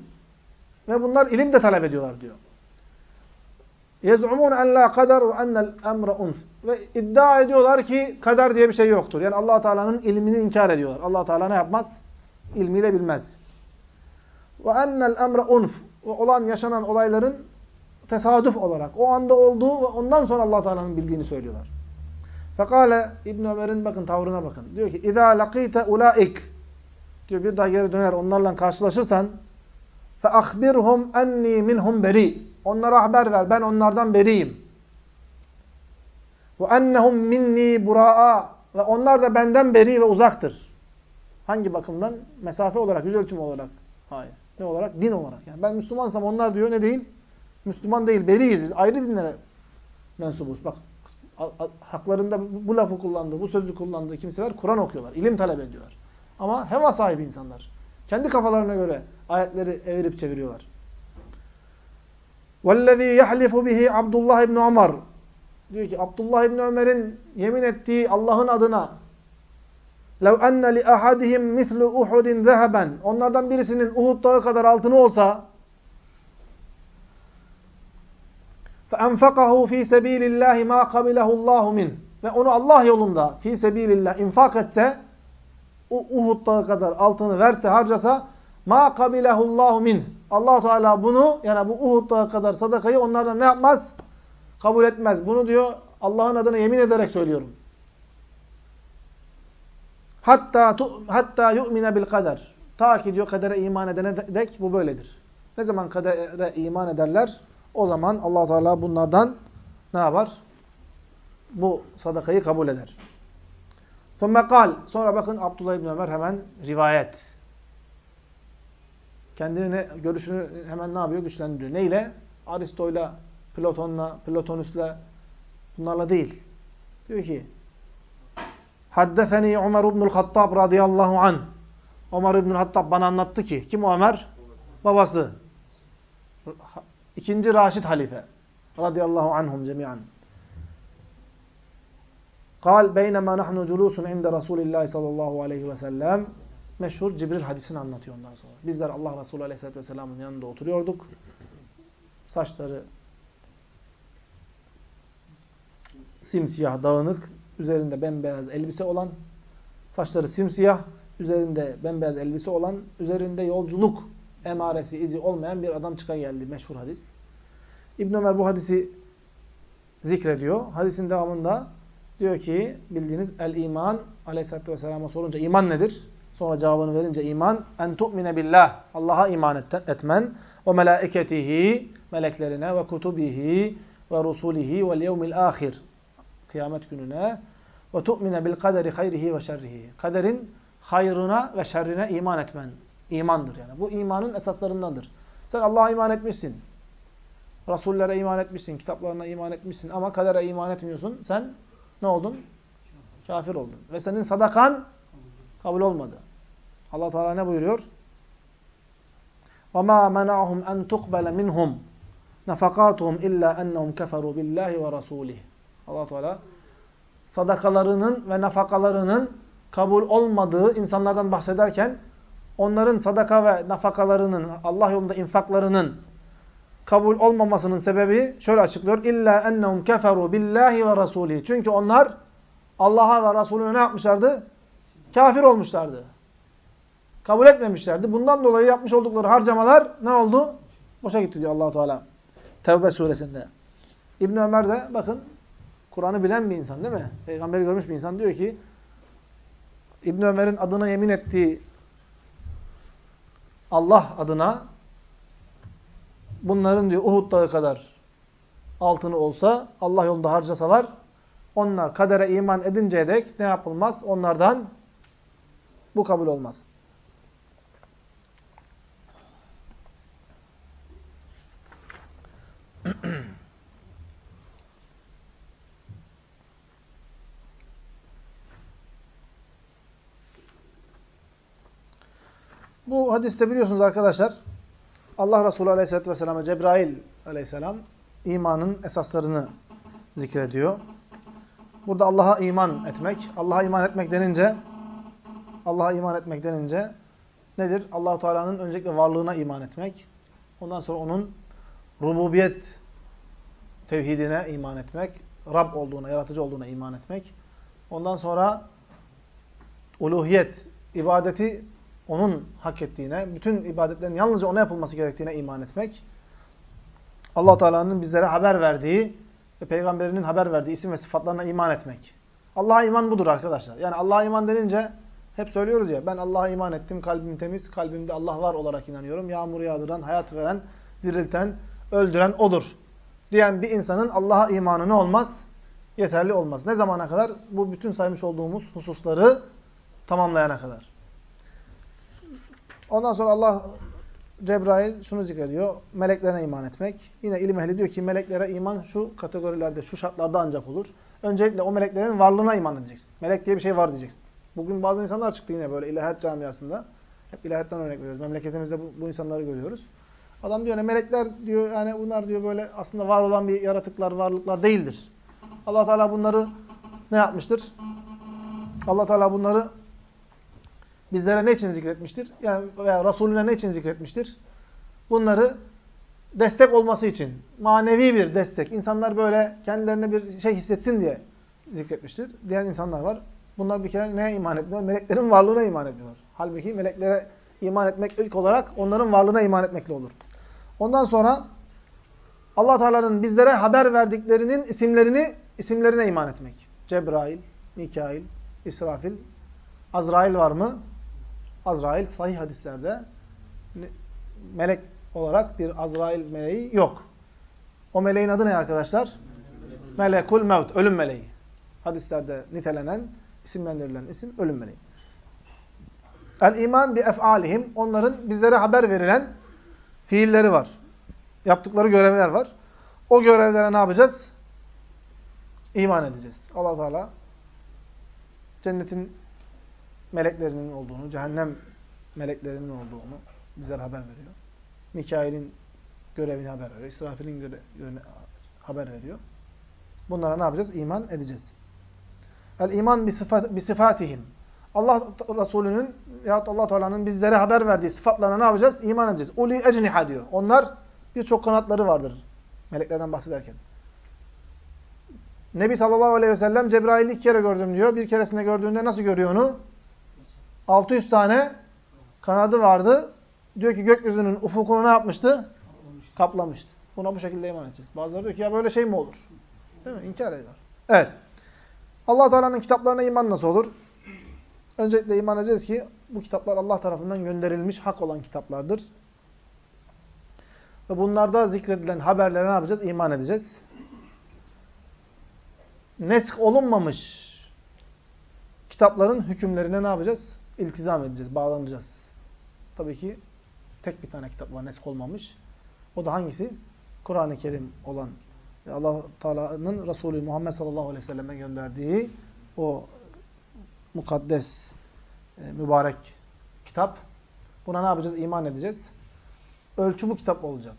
A: Ve bunlar ilim de talep ediyorlar diyor. Yez'umun en la kader ve enel emre unf. Ve iddia ediyorlar ki kader diye bir şey yoktur. Yani allah Teala'nın ilmini inkar ediyorlar. allah Teala ne yapmaz? İlmiyle bilmez. Ve enel emre unf. Ve olan yaşanan olayların tesadüf olarak o anda olduğu ve ondan sonra allah Teala'nın bildiğini söylüyorlar. Fekale İbn Ömer'in bakın tavrına bakın. Diyor ki: "İza laqita ulaik" diyor bir daha geri döner onlarla karşılaşırsan ahbirhum enni minhum beri. Onlara haber ver ben onlardan beriyim. Ennehum minni buraa ve onlar da benden beri ve uzaktır. Hangi bakımdan? Mesafe olarak, yüz ölçümü olarak. Hayır. Ne olarak? Din olarak. Yani ben Müslümansam onlar diyor ne değil? Müslüman değil, beriyiz biz. Ayrı dinlere mensubuz. Bak haklarında bu lafı kullandığı, bu sözü kullandığı kimseler Kur'an okuyorlar, ilim talep ediyorlar. Ama heva sahibi insanlar. Kendi kafalarına göre ayetleri evirip çeviriyorlar. وَالَّذ۪ي يَحْلِفُ بِهِ Abdullah İbni Ömer Diyor ki Abdullah İbni Ömer'in yemin ettiği Allah'ın adına لَوْ أَنَّ لِأَحَدِهِمْ مِثْلُ اُحُدٍ ذَهَبًا Onlardan birisinin Uhud dağı kadar altını olsa فَاَنْفَقَهُ ف۪ي سَب۪يلِ اللّٰهِ مَا قَبِلَهُ اللّٰهُ مِنْ Ve onu Allah yolunda fi sebilillah infak etse, o Uhud dağı kadar altını verse, harcasa, ma kabilehullahu min. allah Teala bunu, yani bu Uhud kadar sadakayı onlardan ne yapmaz? Kabul etmez. Bunu diyor, Allah'ın adına yemin ederek söylüyorum. Hatta hatta yu'mine bil kader. Ta ki diyor kadere iman edene dek bu böyledir. Ne zaman kadere iman ederler? O zaman allah Teala bunlardan ne yapar? Bu sadakayı kabul eder. Kal. Sonra bakın Abdullah İbni Ömer hemen rivayet. Kendini görüşünü hemen ne yapıyor? Güçlendiriyor. Neyle? Aristo'yla, Platon'la, Platonus'la bunlarla değil. Diyor ki Haddeseni Ömer İbnül Hattab radıyallahu an. Ömer İbnül Hattab bana anlattı ki. Kim o Ömer? Babası. İkinci Raşid halife. Radıyallahu anhum cemiyan. Kal beynema nahnu culusun inde Resulillahi sallallahu aleyhi ve sellem. Meşhur Cibril hadisini anlatıyor ondan sonra. Bizler Allah Resulü aleyhisselatü vesselamın yanında oturuyorduk. Saçları simsiyah, dağınık, üzerinde bembeyaz elbise olan, saçları simsiyah, üzerinde bembeyaz elbise olan, üzerinde yolculuk emaresi, izi olmayan bir adam çıka geldi. Meşhur hadis. İbn Ömer bu hadisi zikrediyor. Hadisin devamında diyor ki bildiğiniz el iman aleyhissalatü vesselam'a sorunca iman nedir? Sonra cevabını verince iman en tu'mine billah Allah'a iman etmen ve melaiketihi meleklerine ve kutubihi ve rusulihi ve yevmil ahir kıyamet gününe ve tu'mine bil kaderi hayrihi ve şerrihi kaderin hayrına ve şerrine iman etmen imandır yani. Bu imanın esaslarındandır. Sen Allah'a iman etmişsin. Rasullere iman etmişsin, kitaplarına iman etmişsin ama kadere iman etmiyorsun. Sen ne oldun? Kafir oldun. Ve senin sadakan kabul olmadı. Allah Teala ne buyuruyor? وَمَا مَنَعُهُمْ أَنْ تُقْبَلَ مِنْهُمْ نَفَقَاتُهُمْ إِلَّا أَنَّهُمْ كَفَرُوا بِاللّٰهِ وَرَسُولِهِ Allah Teala sadakalarının ve nafakalarının kabul olmadığı insanlardan bahsederken onların sadaka ve nafakalarının, Allah yolunda infaklarının kabul olmamasının sebebi şöyle açıklıyor. İlla ennehum keferu billahi ve rasulihi. Çünkü onlar Allah'a ve Resulüne ne yapmışlardı? Kafir olmuşlardı. Kabul etmemişlerdi. Bundan dolayı yapmış oldukları harcamalar ne oldu? Boşa gitti diyor allah Teala. Tevbe suresinde. İbn Ömer de bakın Kur'an'ı bilen bir insan değil mi? Peygamberi görmüş bir insan diyor ki İbn Ömer'in adına yemin ettiği Allah adına bunların diyor Uhud dağı kadar altını olsa Allah yolunda harcasalar onlar kadere iman edinceye dek ne yapılmaz? Onlardan bu kabul olmaz. Bu hadiste biliyorsunuz arkadaşlar Allah Resulü Aleyhisselatü Vesselam'a Cebrail Aleyhisselam imanın esaslarını zikrediyor. Burada Allah'a iman etmek, Allah'a iman etmek denince Allah'a iman etmek denince nedir? Allahu Teala'nın öncelikle varlığına iman etmek. Ondan sonra onun rububiyet tevhidine iman etmek, Rab olduğuna, yaratıcı olduğuna iman etmek. Ondan sonra uluhiyet, ibadeti onun hak ettiğine, bütün ibadetlerin yalnızca ona yapılması gerektiğine iman etmek. allah Teala'nın bizlere haber verdiği ve peygamberinin haber verdiği isim ve sıfatlarına iman etmek. Allah'a iman budur arkadaşlar. Yani Allah'a iman denince hep söylüyoruz ya ben Allah'a iman ettim, kalbim temiz, kalbimde Allah var olarak inanıyorum. Yağmur yağdıran, hayat veren, dirilten, öldüren O'dur. Diyen bir insanın Allah'a imanı ne olmaz? Yeterli olmaz. Ne zamana kadar? Bu bütün saymış olduğumuz hususları tamamlayana kadar. Ondan sonra Allah Cebrail şunu zikrediyor. Meleklerine iman etmek. Yine ilim ehli diyor ki meleklere iman şu kategorilerde, şu şartlarda ancak olur. Öncelikle o meleklerin varlığına iman edeceksin. Melek diye bir şey var diyeceksin. Bugün bazı insanlar çıktı yine böyle ilahiyat camiasında. Hep ilahiyatten örnek veriyoruz. Memleketimizde bu, bu insanları görüyoruz. Adam diyor ne melekler diyor yani bunlar diyor böyle aslında var olan bir yaratıklar, varlıklar değildir. Allah Teala bunları ne yapmıştır? Allah Teala bunları bizlere ne için zikretmiştir? Yani veya Resulüne ne için zikretmiştir? Bunları destek olması için, manevi bir destek. İnsanlar böyle kendilerine bir şey hissetsin diye zikretmiştir. Diğer insanlar var. Bunlar bir kere neye iman etmiyor? Meleklerin varlığına iman ediyorlar. Halbuki meleklere iman etmek ilk olarak onların varlığına iman etmekle olur. Ondan sonra Allah Teala'nın bizlere haber verdiklerinin isimlerini isimlerine iman etmek. Cebrail, Mikail, İsrafil, Azrail var mı? Azrail sahih hadislerde melek olarak bir Azrail meleği yok. O meleğin adı ne arkadaşlar? Melekul Mevt, ölüm meleği. Hadislerde nitelenen, isimlendirilen isim ölüm meleği. El iman bi ef'alihim, onların bizlere haber verilen fiilleri var. Yaptıkları görevler var. O görevlere ne yapacağız? İman edeceğiz. allah Teala cennetin meleklerinin olduğunu, cehennem meleklerinin olduğunu bizlere haber veriyor. Mikail'in görevini haber veriyor. İsrafil'in görevini haber veriyor. Bunlara ne yapacağız? İman edeceğiz. El iman bi, sıfat, bi sıfatihim. Allah Resulü'nün yahut Allah Teala'nın bizlere haber verdiği sıfatlarına ne yapacağız? İman edeceğiz. Uli ecniha diyor. Onlar birçok kanatları vardır. Meleklerden bahsederken. Nebi sallallahu aleyhi ve sellem Cebrail'i iki kere gördüm diyor. Bir keresinde gördüğünde nasıl görüyor onu? 600 tane kanadı vardı. Diyor ki gökyüzünün ufukunu ne yapmıştı? Kaplamıştı. Buna bu şekilde iman edeceğiz. Bazıları diyor ki ya böyle şey mi olur? Değil mi? İnkar ediyor. Evet. allah Teala'nın kitaplarına iman nasıl olur? Öncelikle iman edeceğiz ki bu kitaplar Allah tarafından gönderilmiş hak olan kitaplardır. Ve bunlarda zikredilen haberlere ne yapacağız? İman edeceğiz. Nesk olunmamış kitapların hükümlerine ne yapacağız? İltizam edeceğiz, bağlanacağız. Tabii ki tek bir tane kitap var nesk olmamış. O da hangisi? Kur'an-ı Kerim olan Allah Teala'nın Resulü Muhammed sallallahu aleyhi ve selleme gönderdiği o mukaddes, e, mübarek kitap. Buna ne yapacağız? İman edeceğiz. Ölçü bu kitap olacak.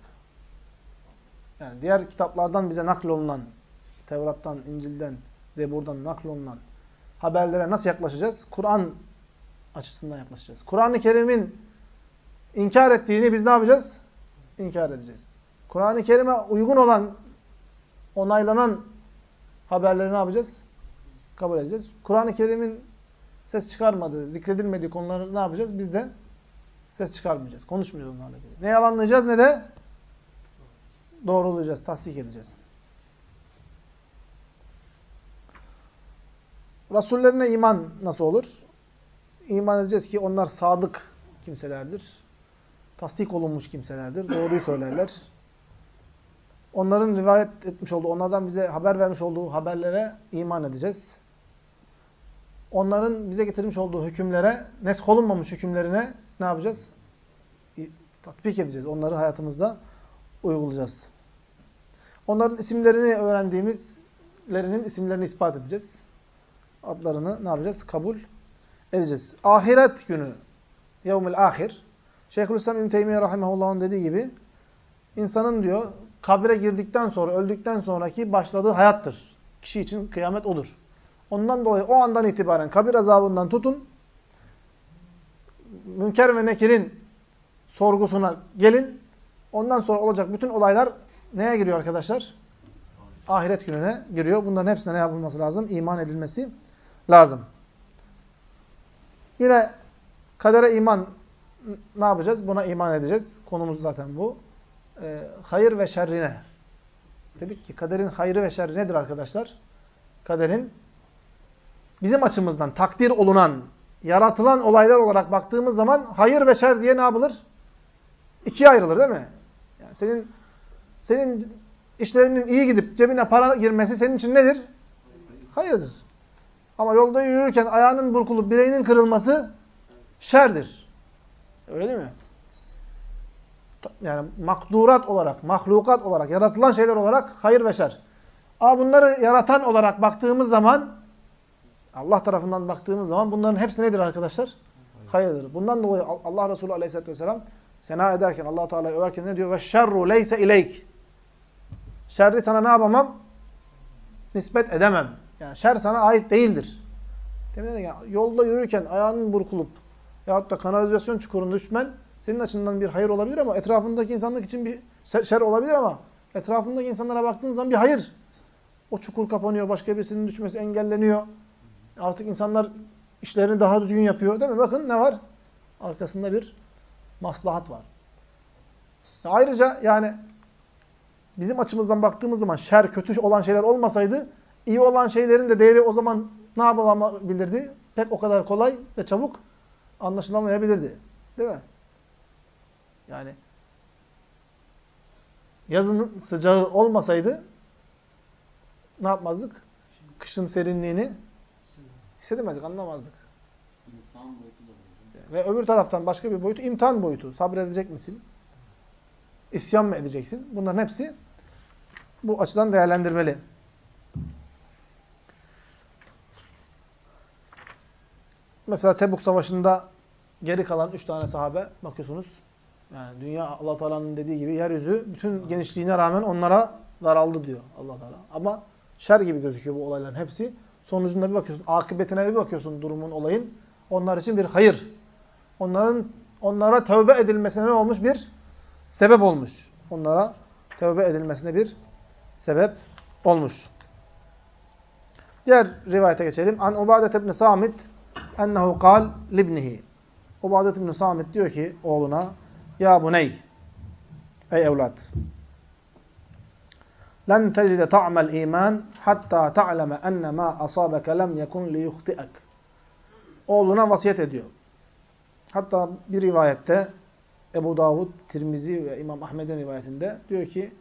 A: Yani diğer kitaplardan bize naklolunan, Tevrat'tan, İncil'den, Zebur'dan naklolunan haberlere nasıl yaklaşacağız? Kur'an açısından yaklaşacağız. Kur'an-ı Kerim'in inkar ettiğini biz ne yapacağız? İnkar edeceğiz. Kur'an-ı Kerim'e uygun olan, onaylanan haberleri ne yapacağız? Kabul edeceğiz. Kur'an-ı Kerim'in ses çıkarmadığı, zikredilmediği konuları ne yapacağız? Biz de ses çıkarmayacağız. Konuşmayacağız onlarla. Ne yalanlayacağız ne de doğrulayacağız, tasdik edeceğiz. Rasullerine iman nasıl olur? İman edeceğiz ki onlar sadık kimselerdir. Tasdik olunmuş kimselerdir. Doğruyu söylerler. Onların rivayet etmiş olduğu, onlardan bize haber vermiş olduğu haberlere iman edeceğiz. Onların bize getirmiş olduğu hükümlere, nesk olunmamış hükümlerine ne yapacağız? Tatbik edeceğiz. Onları hayatımızda uygulayacağız. Onların isimlerini öğrendiğimizlerinin isimlerini ispat edeceğiz. Adlarını ne yapacağız? Kabul edeceğiz. Ahiret günü, yevmül ahir, Şeyhülislam İbn Teymiye Rahimahullah'ın dediği gibi, insanın diyor, kabre girdikten sonra, öldükten sonraki başladığı hayattır. Kişi için kıyamet odur. Ondan dolayı o andan itibaren kabir azabından tutun, Münker ve Nekir'in sorgusuna gelin, ondan sonra olacak bütün olaylar neye giriyor arkadaşlar? Ahiret gününe giriyor. Bunların hepsine ne yapılması lazım? İman edilmesi lazım. Yine kadere iman ne yapacağız? Buna iman edeceğiz. Konumuz zaten bu. Ee, hayır ve şerrine. Dedik ki kaderin hayrı ve şerri nedir arkadaşlar? Kaderin bizim açımızdan takdir olunan, yaratılan olaylar olarak baktığımız zaman hayır ve şer diye ne yapılır? İkiye ayrılır değil mi? Yani senin senin işlerinin iyi gidip cebine para girmesi senin için nedir? Hayırdır. Ama yolda yürürken ayağının burkulup bileğinin kırılması şerdir. Öyle değil mi? Yani makdurat olarak, mahlukat olarak, yaratılan şeyler olarak hayır ve şer. Ama bunları yaratan olarak baktığımız zaman, Allah tarafından baktığımız zaman bunların hepsi nedir arkadaşlar? Hayırdır. Bundan dolayı Allah Resulü Aleyhisselatü vesselam sena ederken, allah Teala överken ne diyor? Ve şerru leyse ileyk. Şerri sana ne yapamam? Nispet edemem. Yani şer sana ait değildir. Demin ya, yolda yürürken ayağının burkulup yahut da kanalizasyon çukurunda düşmen senin açından bir hayır olabilir ama etrafındaki insanlık için bir şer olabilir ama etrafındaki insanlara baktığın zaman bir hayır. O çukur kapanıyor, başka birisinin düşmesi engelleniyor. Artık insanlar işlerini daha düzgün yapıyor değil mi? Bakın ne var? Arkasında bir maslahat var. Ayrıca yani bizim açımızdan baktığımız zaman şer, kötü olan şeyler olmasaydı iyi olan şeylerin de değeri o zaman ne yapılabilirdi? Pek o kadar kolay ve çabuk anlaşılamayabilirdi. Değil mi? Yani yazın sıcağı olmasaydı ne yapmazdık? Kışın serinliğini hissedemezdik, anlamazdık. Ve öbür taraftan başka bir boyutu imtihan boyutu. Sabredecek misin? İsyan mı edeceksin? Bunların hepsi bu açıdan değerlendirmeli. Mesela Tebuk Savaşı'nda geri kalan üç tane sahabe bakıyorsunuz. Yani dünya Allah Teala'nın dediği gibi yeryüzü bütün genişliğine rağmen onlara daraldı diyor Allah Teala. Ama şer gibi gözüküyor bu olayların hepsi. Sonucunda bir bakıyorsun, akıbetine bir bakıyorsun durumun, olayın. Onlar için bir hayır. Onların onlara tövbe edilmesine ne olmuş? Bir sebep olmuş. Onlara tövbe edilmesine bir sebep olmuş. Diğer rivayete geçelim. An Ubadet ibn Samit ennehu kal libnihi. Ubadet ibn Samit diyor ki oğluna ya buney ey evlat len tecide ta'mel iman hatta ta'leme enne ma asabeke lem yekun li yuhti'ek. Oğluna vasiyet ediyor. Hatta bir rivayette Ebu Davud, Tirmizi ve İmam Ahmed'in rivayetinde diyor ki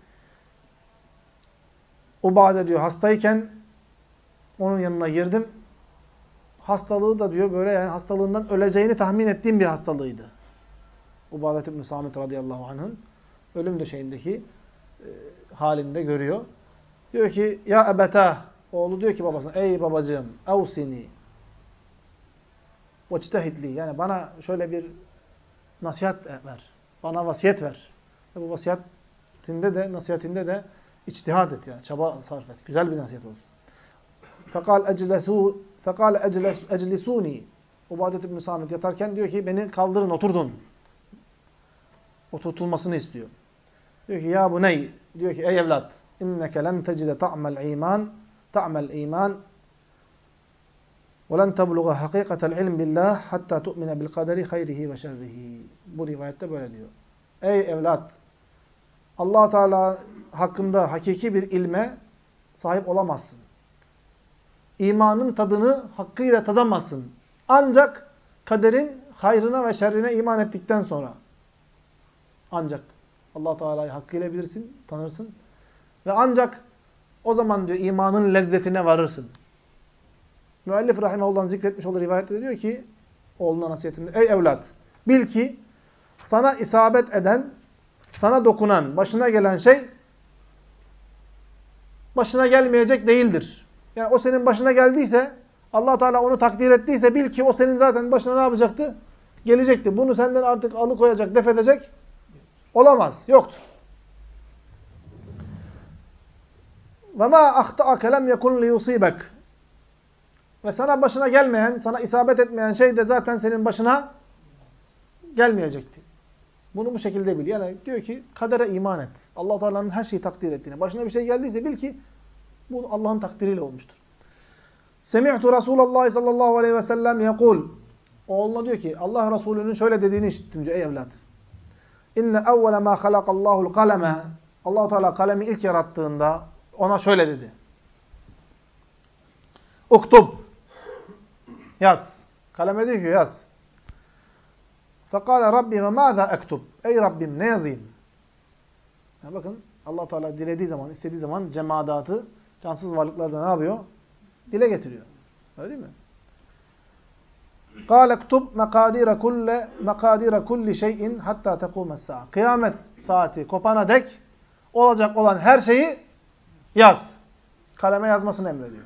A: Ubade diyor hastayken onun yanına girdim. Hastalığı da diyor böyle yani hastalığından öleceğini tahmin ettiğim bir hastalığıydı. Ubadet ibn Samit radıyallahu anh'ın ölüm döşeğindeki e, halinde görüyor. Diyor ki ya ebeta oğlu diyor ki babasına ey babacığım evsini veçtehidli yani bana şöyle bir nasihat ver. Bana vasiyet ver. Ve bu vasiyetinde de nasihatinde de içtihat et yani çaba sarf et. Güzel bir nasihat olsun. Fekal eclesu fekal eclisuni Ubadet ibn Samit yatarken diyor ki beni kaldırın oturdun. Oturtulmasını istiyor. Diyor ki ya bu ney? Diyor ki ey evlat inneke len tecide ta'mel iman ta'mel iman وَلَنْ تَبْلُغَ حَقِيقَةَ الْعِلْمِ بِاللّٰهِ حَتَّى تُؤْمِنَ بِالْقَدَرِ خَيْرِهِ وَشَرِّهِ Bu rivayette böyle diyor. Ey evlat! allah Teala hakkında hakiki bir ilme sahip olamazsın. İmanın tadını hakkıyla tadamazsın. Ancak kaderin hayrına ve şerrine iman ettikten sonra. Ancak allah Teala'yı hakkıyla bilirsin, tanırsın. Ve ancak o zaman diyor imanın lezzetine varırsın. Müellif rahimehullah'ın zikretmiş olduğu rivayette diyor ki oğluna nasihatinde ey evlat bil ki sana isabet eden, sana dokunan, başına gelen şey başına gelmeyecek değildir. Yani o senin başına geldiyse allah Teala onu takdir ettiyse bil ki o senin zaten başına ne yapacaktı? Gelecekti. Bunu senden artık alıkoyacak, def edecek olamaz. Yoktur. Ve ma ahta'ake lem yekun li yusibek. Ve sana başına gelmeyen, sana isabet etmeyen şey de zaten senin başına gelmeyecekti. Bunu bu şekilde bil. Yani diyor ki kadere iman et. allah Teala'nın her şeyi takdir ettiğine. Başına bir şey geldiyse bil ki bu Allah'ın takdiriyle olmuştur. Semi'tu Resulullah sallallahu aleyhi ve sellem yekul. oğluna diyor ki Allah Resulü'nün şöyle dediğini işittim diyor ey evlat. İnne evvele ma halakallahul kaleme Allahu Teala kalemi ilk yarattığında ona şöyle dedi. Uktub. Yaz. Kaleme diyor ki yaz. Fekale Rabbime mâzâ ektub. Ey Rabbim ne yazayım? Yani bakın allah Teala dilediği zaman, istediği zaman cemadatı, cansız varlıklarda ne yapıyor? Dile getiriyor. Öyle değil mi? قال اكتب مقادير كل مقادير كل şeyin hatta tekumes sa'a. Kıyamet saati kopana dek olacak olan her şeyi yaz. Kaleme yazmasını emrediyor.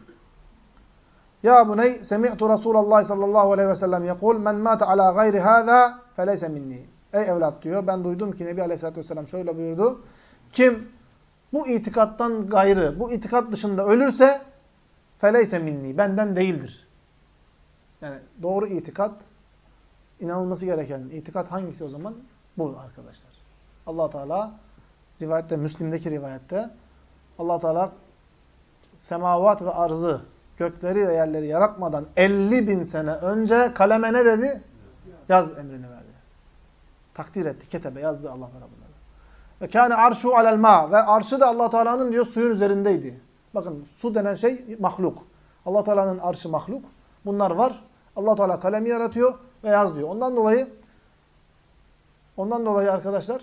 A: Ya buney semi'tu Resulullah sallallahu aleyhi ve sellem yekul men mâte ala gayri hâzâ feleyse minni. Ey evlat diyor ben duydum ki Nebi aleyhissalatü vesselam şöyle buyurdu. Kim bu itikattan gayrı, bu itikat dışında ölürse feleyse minni. Benden değildir. Yani doğru itikat, inanılması gereken itikat hangisi o zaman? Bu arkadaşlar. allah Teala rivayette, Müslim'deki rivayette allah Teala semavat ve arzı, gökleri ve yerleri yaratmadan 50 bin sene önce kaleme ne dedi? Yaz emrini verdi. Takdir etti, ketebe yazdı Allah Teala bunları. Ve kâne arşu alel ma ve arşı da allah Teala'nın diyor suyun üzerindeydi. Bakın su denen şey mahluk. allah Teala'nın arşı mahluk. Bunlar var allah Teala kalemi yaratıyor ve yaz diyor. Ondan dolayı ondan dolayı arkadaşlar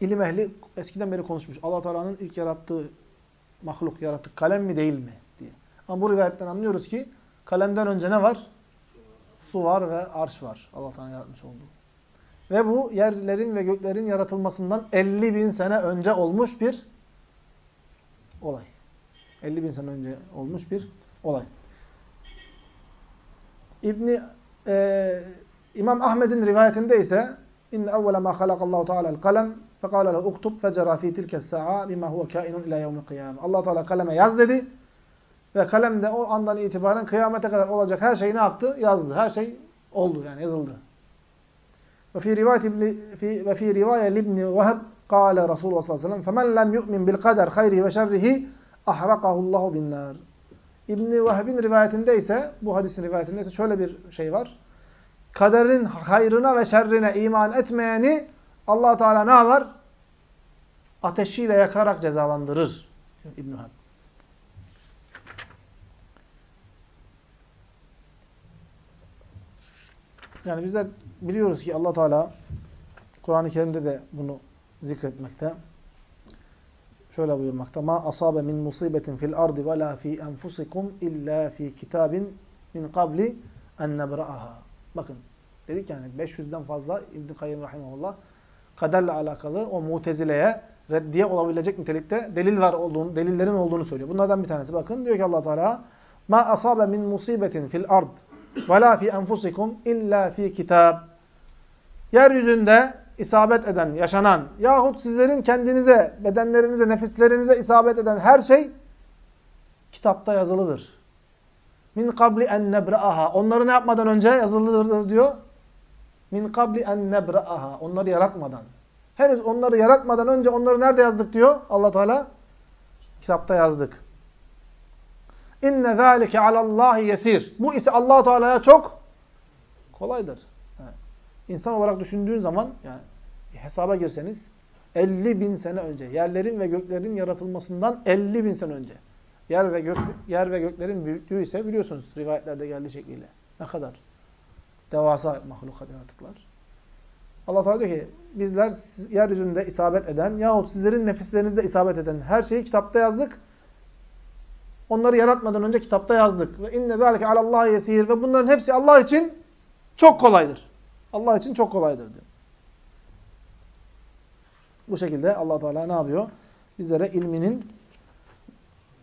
A: ilim ehli eskiden beri konuşmuş. allah Teala'nın ilk yarattığı mahluk, yarattık kalem mi değil mi diye. Ama bu rivayetten anlıyoruz ki kalemden önce ne var? Su var ve arş var. allah Teala yaratmış olduğu. Ve bu yerlerin ve göklerin yaratılmasından 50 bin sene önce olmuş bir olay. 50 bin sene önce olmuş bir olay. İbni e, İmam Ahmed'in rivayetinde ise inne evvele ma halakallahu teala'l kalem fekale lehu uktub fecera fi tilke sa'a bima huve kainun ila yevmil kıyame. Allah Teala kaleme yaz dedi ve kalem de o andan itibaren kıyamete kadar olacak her şeyi ne yaptı? Yazdı. Her şey oldu yani yazıldı. Ve fi rivayet ibn fi ve fi rivaye ibn kâle Resulullah sallallahu aleyhi ve sellem femen lem yu'min bil kader hayrihi ve şerrihi ahrakahu Allahu bin nar. İbni Vahb'in rivayetinde ise, bu hadisin rivayetinde ise şöyle bir şey var. Kaderin hayrına ve şerrine iman etmeyeni allah Teala ne var? Ateşiyle yakarak cezalandırır. İbn-i Vahb. Yani bizler biliyoruz ki allah Teala Kur'an-ı Kerim'de de bunu zikretmekte şöyle buyurmakta. Ma asabe min musibetin fil ardi ve la fi enfusikum illa fi kitabin min qabli en nebra'aha. Bakın dedik yani 500'den fazla İbn Kayyim rahimehullah kaderle alakalı o mutezileye reddiye olabilecek nitelikte delil var olduğunu, delillerin olduğunu söylüyor. Bunlardan bir tanesi bakın diyor ki Allah Teala ma asabe min musibetin fil ard ve la fi enfusikum illa fi kitab. Yeryüzünde isabet eden, yaşanan yahut sizlerin kendinize, bedenlerinize, nefislerinize isabet eden her şey kitapta yazılıdır. Min kabli en nebra'aha. Onları ne yapmadan önce yazılıdır diyor. Min kabli en nebra'aha. Onları yaratmadan. Henüz onları yaratmadan önce onları nerede yazdık diyor Allah Teala? Kitapta yazdık. İnne zâlike alallahi yesir. Bu ise Allah Teala'ya çok kolaydır. İnsan olarak düşündüğün zaman yani hesaba girseniz 50 bin sene önce yerlerin ve göklerin yaratılmasından 50 bin sene önce yer ve gök yer ve göklerin büyüklüğü ise biliyorsunuz rivayetlerde geldiği şekliyle ne kadar devasa mahlukat yaratıklar. Allah Teala diyor ki bizler yeryüzünde isabet eden yahut sizlerin nefislerinizde isabet eden her şeyi kitapta yazdık. Onları yaratmadan önce kitapta yazdık. Ve inne zalike alallahi yesir ve bunların hepsi Allah için çok kolaydır. Allah için çok kolaydır diyor. Bu şekilde allah Teala ne yapıyor? Bizlere ilminin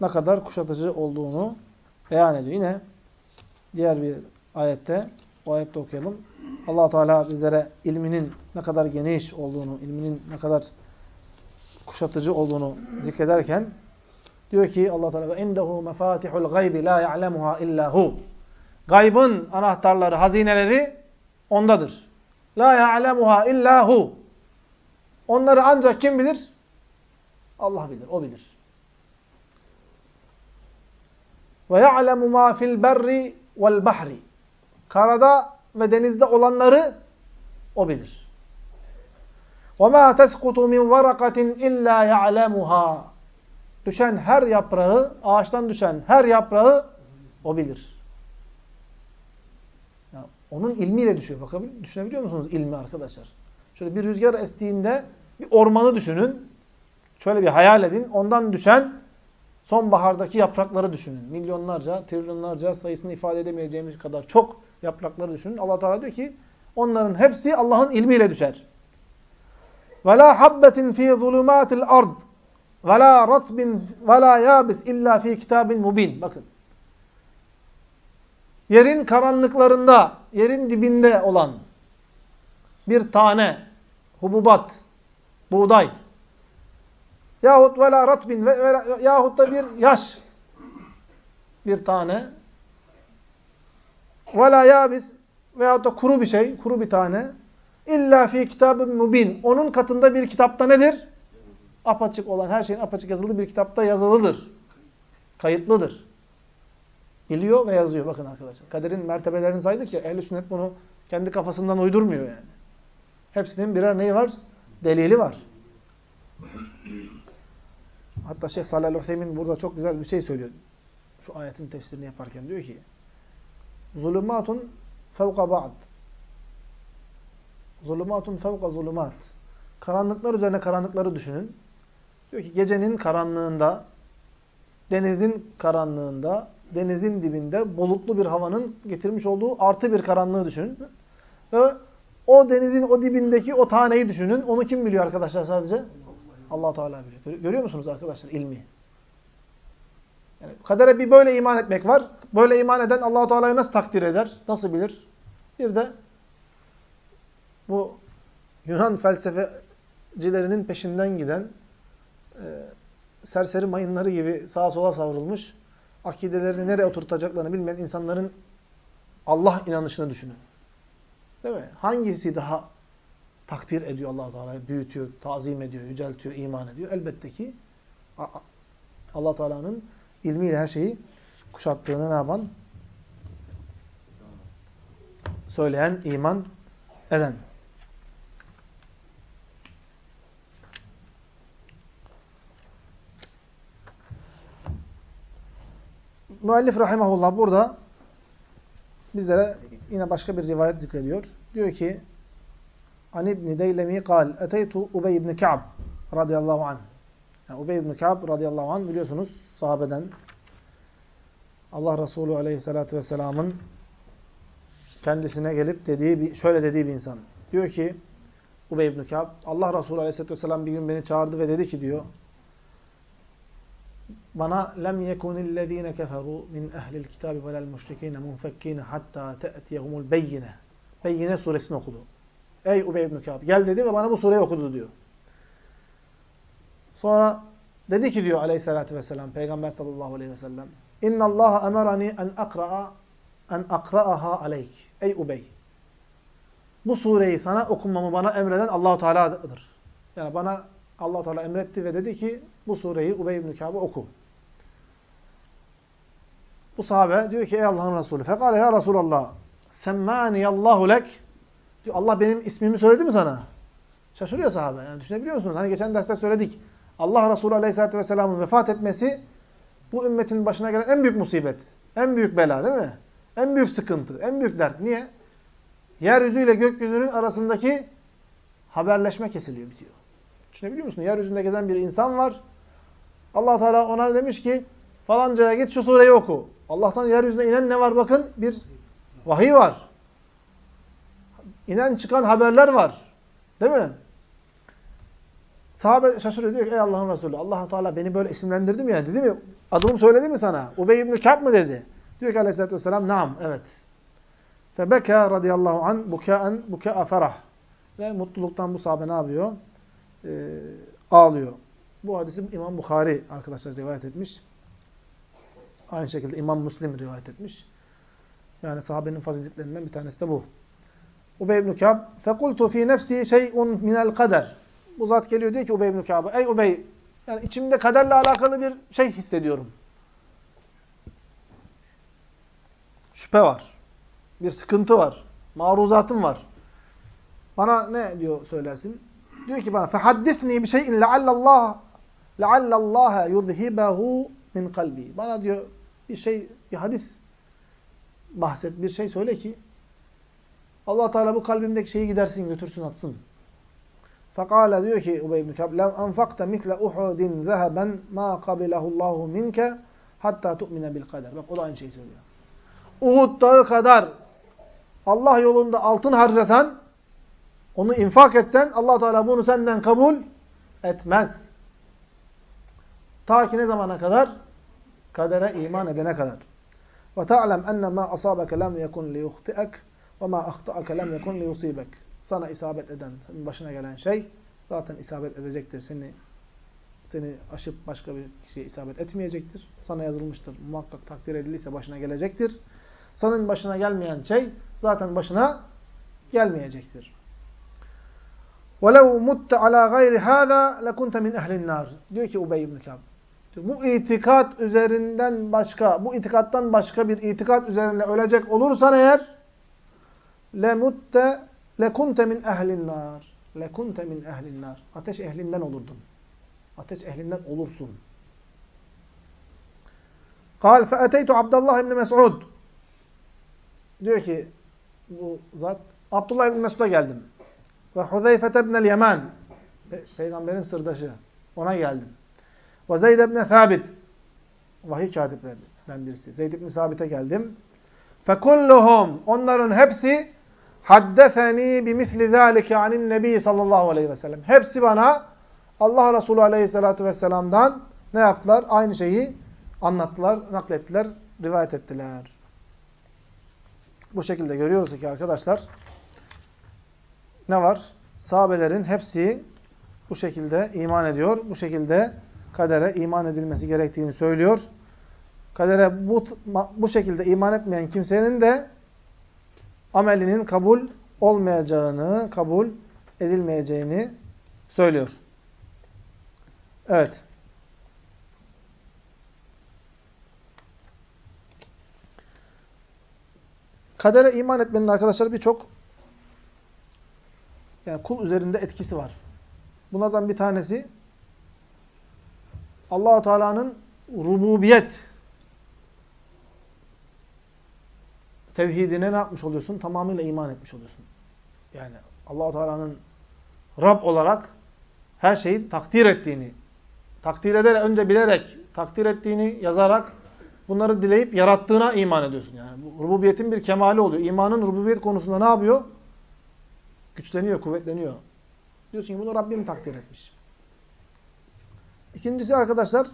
A: ne kadar kuşatıcı olduğunu beyan ediyor. Yine diğer bir ayette, o ayette okuyalım. allah Teala bizlere ilminin ne kadar geniş olduğunu, ilminin ne kadar kuşatıcı olduğunu zikrederken diyor ki allah Teala ve indehu mefatihul gaybi la ya'lemuha illa hu. Gaybın anahtarları, hazineleri Ondadır. La ya'lemuha illa hu. Onları ancak kim bilir? Allah bilir, o bilir. Ve ya'lemu ma fil berri vel bahri. Karada ve denizde olanları o bilir. Ve ma teskutu min varakatin illa ya'lemuha. Düşen her yaprağı, ağaçtan düşen her yaprağı o bilir. Onun ilmiyle düşüyor. Bakabilir, düşünebiliyor musunuz ilmi arkadaşlar? Şöyle bir rüzgar estiğinde bir ormanı düşünün. Şöyle bir hayal edin. Ondan düşen sonbahardaki yaprakları düşünün. Milyonlarca, trilyonlarca sayısını ifade edemeyeceğimiz kadar çok yaprakları düşünün. Allah Teala diyor ki onların hepsi Allah'ın ilmiyle düşer. Ve la habbetin fi zulumatil ard ve la ratbin ve la yabis illa fi kitabin mubin. Bakın. Yerin karanlıklarında, yerin dibinde olan bir tane hububat, buğday yahut ve la ratbin ve, ve yahut da bir yaş bir tane ve la yabis veyahut da kuru bir şey, kuru bir tane illa fi kitabın mubin. Onun katında bir kitapta nedir? Apaçık olan her şeyin apaçık yazıldığı bir kitapta yazılıdır. Kayıtlıdır. Biliyor ve yazıyor. Bakın arkadaşlar. Kaderin mertebelerini saydık ya. Ehl-i sünnet bunu kendi kafasından uydurmuyor yani. Hepsinin birer neyi var? Delili var. Hatta Şeyh Salih Al-Hüseyin burada çok güzel bir şey söylüyor. Şu ayetin tefsirini yaparken diyor ki Zulümatun fevka ba'd. Zulümatun fevka zulümat. Karanlıklar üzerine karanlıkları düşünün. Diyor ki gecenin karanlığında, denizin karanlığında, denizin dibinde bulutlu bir havanın getirmiş olduğu artı bir karanlığı düşünün. Ve o denizin o dibindeki o taneyi düşünün. Onu kim biliyor arkadaşlar sadece? allah Teala biliyor. Görüyor musunuz arkadaşlar ilmi? Yani kadere bir böyle iman etmek var. Böyle iman eden allah Teala'yı nasıl takdir eder? Nasıl bilir? Bir de bu Yunan felsefecilerinin peşinden giden e, serseri mayınları gibi sağa sola savrulmuş, akidelerini nereye oturtacaklarını bilmeyen insanların Allah inanışını düşünün. Değil mi? Hangisi daha takdir ediyor allah Teala'yı, büyütüyor, tazim ediyor, yüceltiyor, iman ediyor? Elbette ki allah Teala'nın ilmiyle her şeyi kuşattığını ne yapan? Söyleyen, iman eden. Müellif rahimahullah burada bizlere yine başka bir rivayet zikrediyor. Diyor ki An İbn Deylemi kal Eteytu Ubey ibn Ka'b radıyallahu anh. Yani Ubey ibn Ka'b radıyallahu anh biliyorsunuz sahabeden Allah Resulü aleyhissalatü vesselamın kendisine gelip dediği bir, şöyle dediği bir insan. Diyor ki Ubey ibn Ka'b Allah Resulü aleyhissalatü vesselam bir gün beni çağırdı ve dedi ki diyor bana lem yekunillezine keferu min ehlil kitabi velel müşrikine munfekkine hatta te'tiyehumul beyyine. Beyyine suresini okudu. Ey Ubey ibn Kâb gel dedi ve bana bu sureyi okudu diyor. Sonra dedi ki diyor aleyhissalatü vesselam Peygamber sallallahu aleyhi ve sellem İnna Allah emerani en akra'a en akra'aha aleyk. Ey Ubey. Bu sureyi sana okumamı bana emreden Allahu Teala'dır. Yani bana Allah Teala emretti ve dedi ki bu sureyi Ubey ibn Kâb'e oku. Bu sahabe diyor ki ey Allah'ın Resulü fekale ya Resulallah semmani Allahu lek diyor Allah benim ismimi söyledi mi sana? Şaşırıyor sahabe. Yani düşünebiliyor musunuz? Hani geçen derste söyledik. Allah Resulü Aleyhisselatü Vesselam'ın vefat etmesi bu ümmetin başına gelen en büyük musibet. En büyük bela değil mi? En büyük sıkıntı. En büyük dert. Niye? Yeryüzüyle gökyüzünün arasındaki haberleşme kesiliyor, bitiyor. Düşünebiliyor musun? Yeryüzünde gezen bir insan var. allah Teala ona demiş ki falancaya git şu sureyi oku. Allah'tan yeryüzüne inen ne var bakın? Bir vahiy var. İnen çıkan haberler var. Değil mi? Sahabe şaşırıyor diyor ki ey Allah'ın Resulü allah Teala beni böyle isimlendirdi mi yani? Dedi mi? Adımı söyledi mi sana? Ubey ibn Ka'b mı dedi? Diyor ki aleyhissalatü vesselam naam evet. Febeka radıyallahu an bukaen buka'a ferah. Ve mutluluktan bu sahabe ne yapıyor? Ee, ağlıyor. Bu hadisi İmam Bukhari arkadaşlar rivayet etmiş. Aynı şekilde İmam Müslim rivayet etmiş. Yani sahabenin faziletlerinden bir tanesi de bu. Ubey ibn Kâb fekultu fi nefsi şey'un minel kader. Bu zat geliyor diyor ki Ubey ibn Kâb'a ey Ubey yani içimde kaderle alakalı bir şey hissediyorum. Şüphe var. Bir sıkıntı var. Maruzatım var. Bana ne diyor söylersin? Diyor ki bana fehaddisni bir şeyin leallallah leallallaha yuzhibahu min kalbi. Bana diyor bir şey bir hadis bahset, bir şey söyle ki Allah Teala bu kalbimdeki şeyi gidersin, götürsün, atsın. Fakale diyor ki Ubey ibn Ka'b, "Lev anfakta misle Uhudin zeheben ma qabilahu Allahu minke hatta tu'mine bil kader." Bak o da aynı şeyi söylüyor. Uhud dağı kadar Allah yolunda altın harcasan, onu infak etsen Allah Teala bunu senden kabul etmez. Ta ki ne zamana kadar? Kadere iman edene kadar. Ve ta'lem enne ma asabeke lem yekun li yuhti'ek ve ma ahta'ake lem yekun li yusibek. Sana isabet eden, senin başına gelen şey zaten isabet edecektir. Seni seni aşıp başka bir kişiye isabet etmeyecektir. Sana yazılmıştır. Muhakkak takdir edilirse başına gelecektir. Senin başına gelmeyen şey zaten başına gelmeyecektir. وَلَوْ مُتَّ عَلَى غَيْرِ هَذَا لَكُنْتَ مِنْ اَهْلِ النَّارِ Diyor ki Ubey ibn Kâb. Bu itikat üzerinden başka, bu itikattan başka bir itikat üzerine ölecek olursan eğer لَمُتَّ لَكُنْتَ مِنْ اَهْلِ النَّارِ لَكُنْتَ مِنْ اَهْلِ النَّارِ Ateş ehlinden olurdun. Ateş ehlinden olursun. قال فأتيت Abdullah ibn Mes'ud. Diyor ki bu zat Abdullah ibn Mes'ud'a geldim. Ve Huzeyfe ibn Yemen. Pe Peygamberin sırdaşı. Ona geldim. Ve Zeyd ibn Thabit. Vahiy katiplerinden birisi. Zeyd ibn Sabit'e geldim. Fekulluhum. Onların hepsi haddeseni bimisli zâlike anin nebi sallallahu aleyhi ve sellem. Hepsi bana Allah Resulü aleyhissalatu vesselam'dan ne yaptılar? Aynı şeyi anlattılar, naklettiler, rivayet ettiler. Bu şekilde görüyoruz ki arkadaşlar ne var? Sahabelerin hepsi bu şekilde iman ediyor. Bu şekilde kadere iman edilmesi gerektiğini söylüyor. Kadere bu, bu şekilde iman etmeyen kimsenin de amelinin kabul olmayacağını, kabul edilmeyeceğini söylüyor. Evet. Kadere iman etmenin arkadaşlar birçok yani kul üzerinde etkisi var. Bunlardan bir tanesi Allahu Teala'nın rububiyet tevhidine ne yapmış oluyorsun? Tamamıyla iman etmiş oluyorsun. Yani Allahu Teala'nın Rab olarak her şeyi takdir ettiğini, takdir ederek, önce bilerek, takdir ettiğini yazarak bunları dileyip yarattığına iman ediyorsun. Yani bu rububiyetin bir kemali oluyor. İmanın rububiyet konusunda ne yapıyor? Güçleniyor, kuvvetleniyor. Diyorsun ki bunu Rabbim takdir etmiş. İkincisi arkadaşlar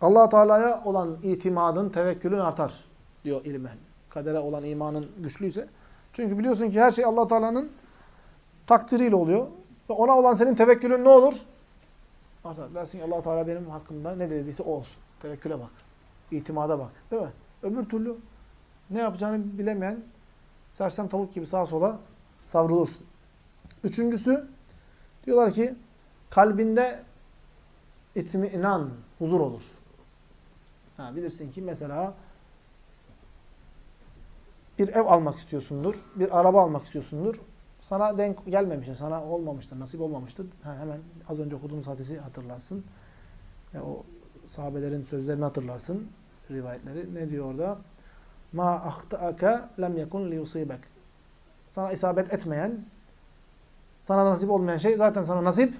A: allah Teala'ya olan itimadın, tevekkülün artar diyor ilim. Kadere olan imanın güçlüyse. Çünkü biliyorsun ki her şey allah Teala'nın takdiriyle oluyor. Ve ona olan senin tevekkülün ne olur? Artar. Dersin ki allah Teala benim hakkımda ne dediyse olsun. Tevekküle bak. İtimada bak. Değil mi? Öbür türlü ne yapacağını bilemeyen sersem tavuk gibi sağa sola savrulursun. Üçüncüsü diyorlar ki kalbinde itminan, huzur olur. Ha, bilirsin ki mesela bir ev almak istiyorsundur, bir araba almak istiyorsundur. Sana denk gelmemiştir, sana olmamıştır, nasip olmamıştır. Ha, hemen az önce okuduğumuz hadisi hatırlarsın. Ve o sahabelerin sözlerini hatırlarsın, rivayetleri. Ne diyor orada? Ma ahtaake lem yekun li yusibek. Sana isabet etmeyen, sana nasip olmayan şey zaten sana nasip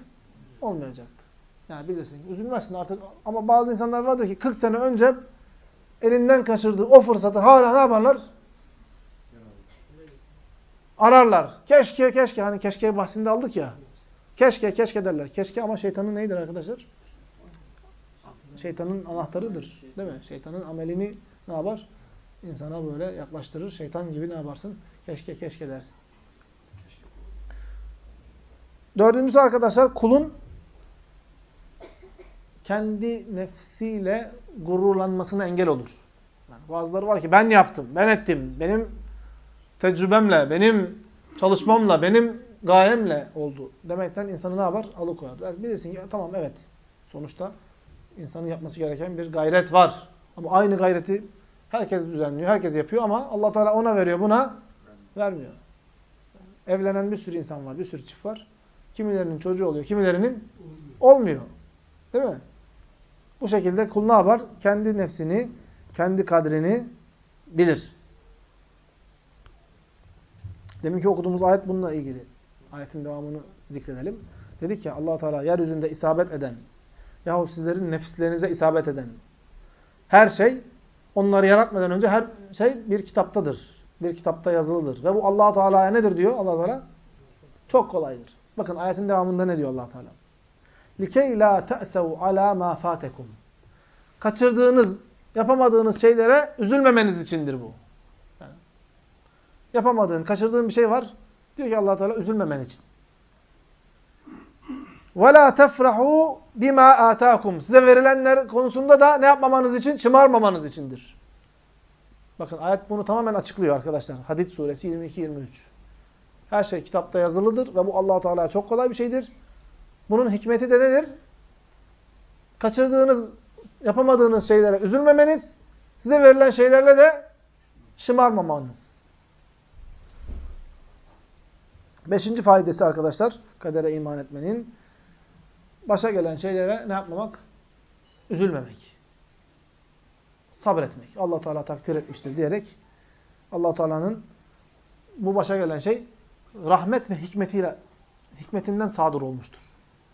A: olmayacaktı. Yani bilirsin, üzülmezsin artık. Ama bazı insanlar vardır ki 40 sene önce elinden kaçırdığı o fırsatı hala ne yaparlar? Ararlar. Keşke, keşke. Hani keşke bahsinde aldık ya. Keşke, keşke derler. Keşke ama şeytanın neydir arkadaşlar? Şeytanın anahtarıdır. Değil mi? Şeytanın amelini ne yapar? İnsana böyle yaklaştırır. Şeytan gibi ne yaparsın? Keşke, keşke dersin. Dördüncüsü arkadaşlar kulun kendi nefsiyle gururlanmasına engel olur. Yani bazıları var ki ben yaptım, ben ettim, benim tecrübemle, benim çalışmamla, benim gayemle oldu demekten insanı ne yapar? Alıkoyar. Yani bilirsin ki tamam evet sonuçta insanın yapması gereken bir gayret var. Ama aynı gayreti Herkes düzenliyor, herkes yapıyor ama allah Teala ona veriyor, buna vermiyor. Evlenen bir sürü insan var, bir sürü çift var. Kimilerinin çocuğu oluyor, kimilerinin olmuyor. Değil mi? Bu şekilde kul ne yapar? Kendi nefsini, kendi kadrini bilir. Deminki okuduğumuz ayet bununla ilgili. Ayetin devamını zikredelim. Dedik ya allah Teala yeryüzünde isabet eden yahut sizlerin nefislerinize isabet eden her şey onları yaratmadan önce her şey bir kitaptadır Bir kitapta yazılıdır. Ve bu allah Teala'ya nedir diyor allah Teala? Çok kolaydır. Bakın ayetin devamında ne diyor allah Teala? لِكَيْ لَا تَأْسَوْا عَلَى مَا فَاتَكُمْ Kaçırdığınız, yapamadığınız şeylere üzülmemeniz içindir bu. Yani yapamadığın, kaçırdığın bir şey var. Diyor ki allah Teala üzülmemen için. وَلَا تَفْرَحُوا بِمَا آتَاكُمْ Size verilenler konusunda da ne yapmamanız için? Şımarmamanız içindir. Bakın ayet bunu tamamen açıklıyor arkadaşlar. Hadid suresi 22-23. Her şey kitapta yazılıdır ve bu allah Teala'ya çok kolay bir şeydir. Bunun hikmeti de nedir? Kaçırdığınız, yapamadığınız şeylere üzülmemeniz, size verilen şeylerle de şımarmamanız. Beşinci faydası arkadaşlar, kadere iman etmenin, başa gelen şeylere ne yapmamak? Üzülmemek. Sabretmek. allah Teala takdir etmiştir diyerek, allah Teala'nın bu başa gelen şey, rahmet ve hikmetiyle, hikmetinden sadır olmuştur.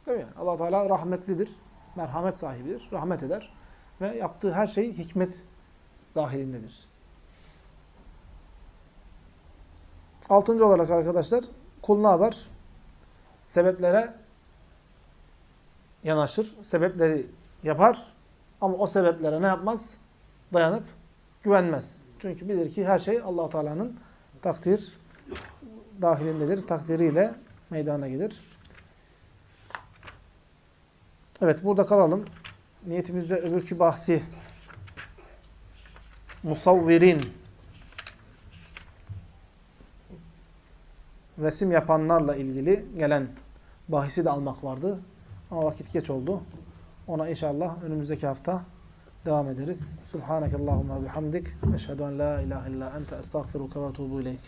A: Değil mi? allah Teala rahmetlidir, merhamet sahibidir, rahmet eder ve yaptığı her şey hikmet dahilindedir. Altıncı olarak arkadaşlar, kul ne yapar? Sebeplere yanaşır, sebepleri yapar ama o sebeplere ne yapmaz? Dayanıp güvenmez. Çünkü bilir ki her şey allah Teala'nın takdir dahilindedir. Takdiriyle meydana gelir. Evet burada kalalım. Niyetimizde öbürkü bahsi musavvirin resim yapanlarla ilgili gelen bahisi de almak vardı. Ama vakit geç oldu. Ona inşallah önümüzdeki hafta devam ederiz. Subhanakallahumma bihamdik. Eşhedü en la ilahe illa ente estağfiruka ve etûbü ileyk.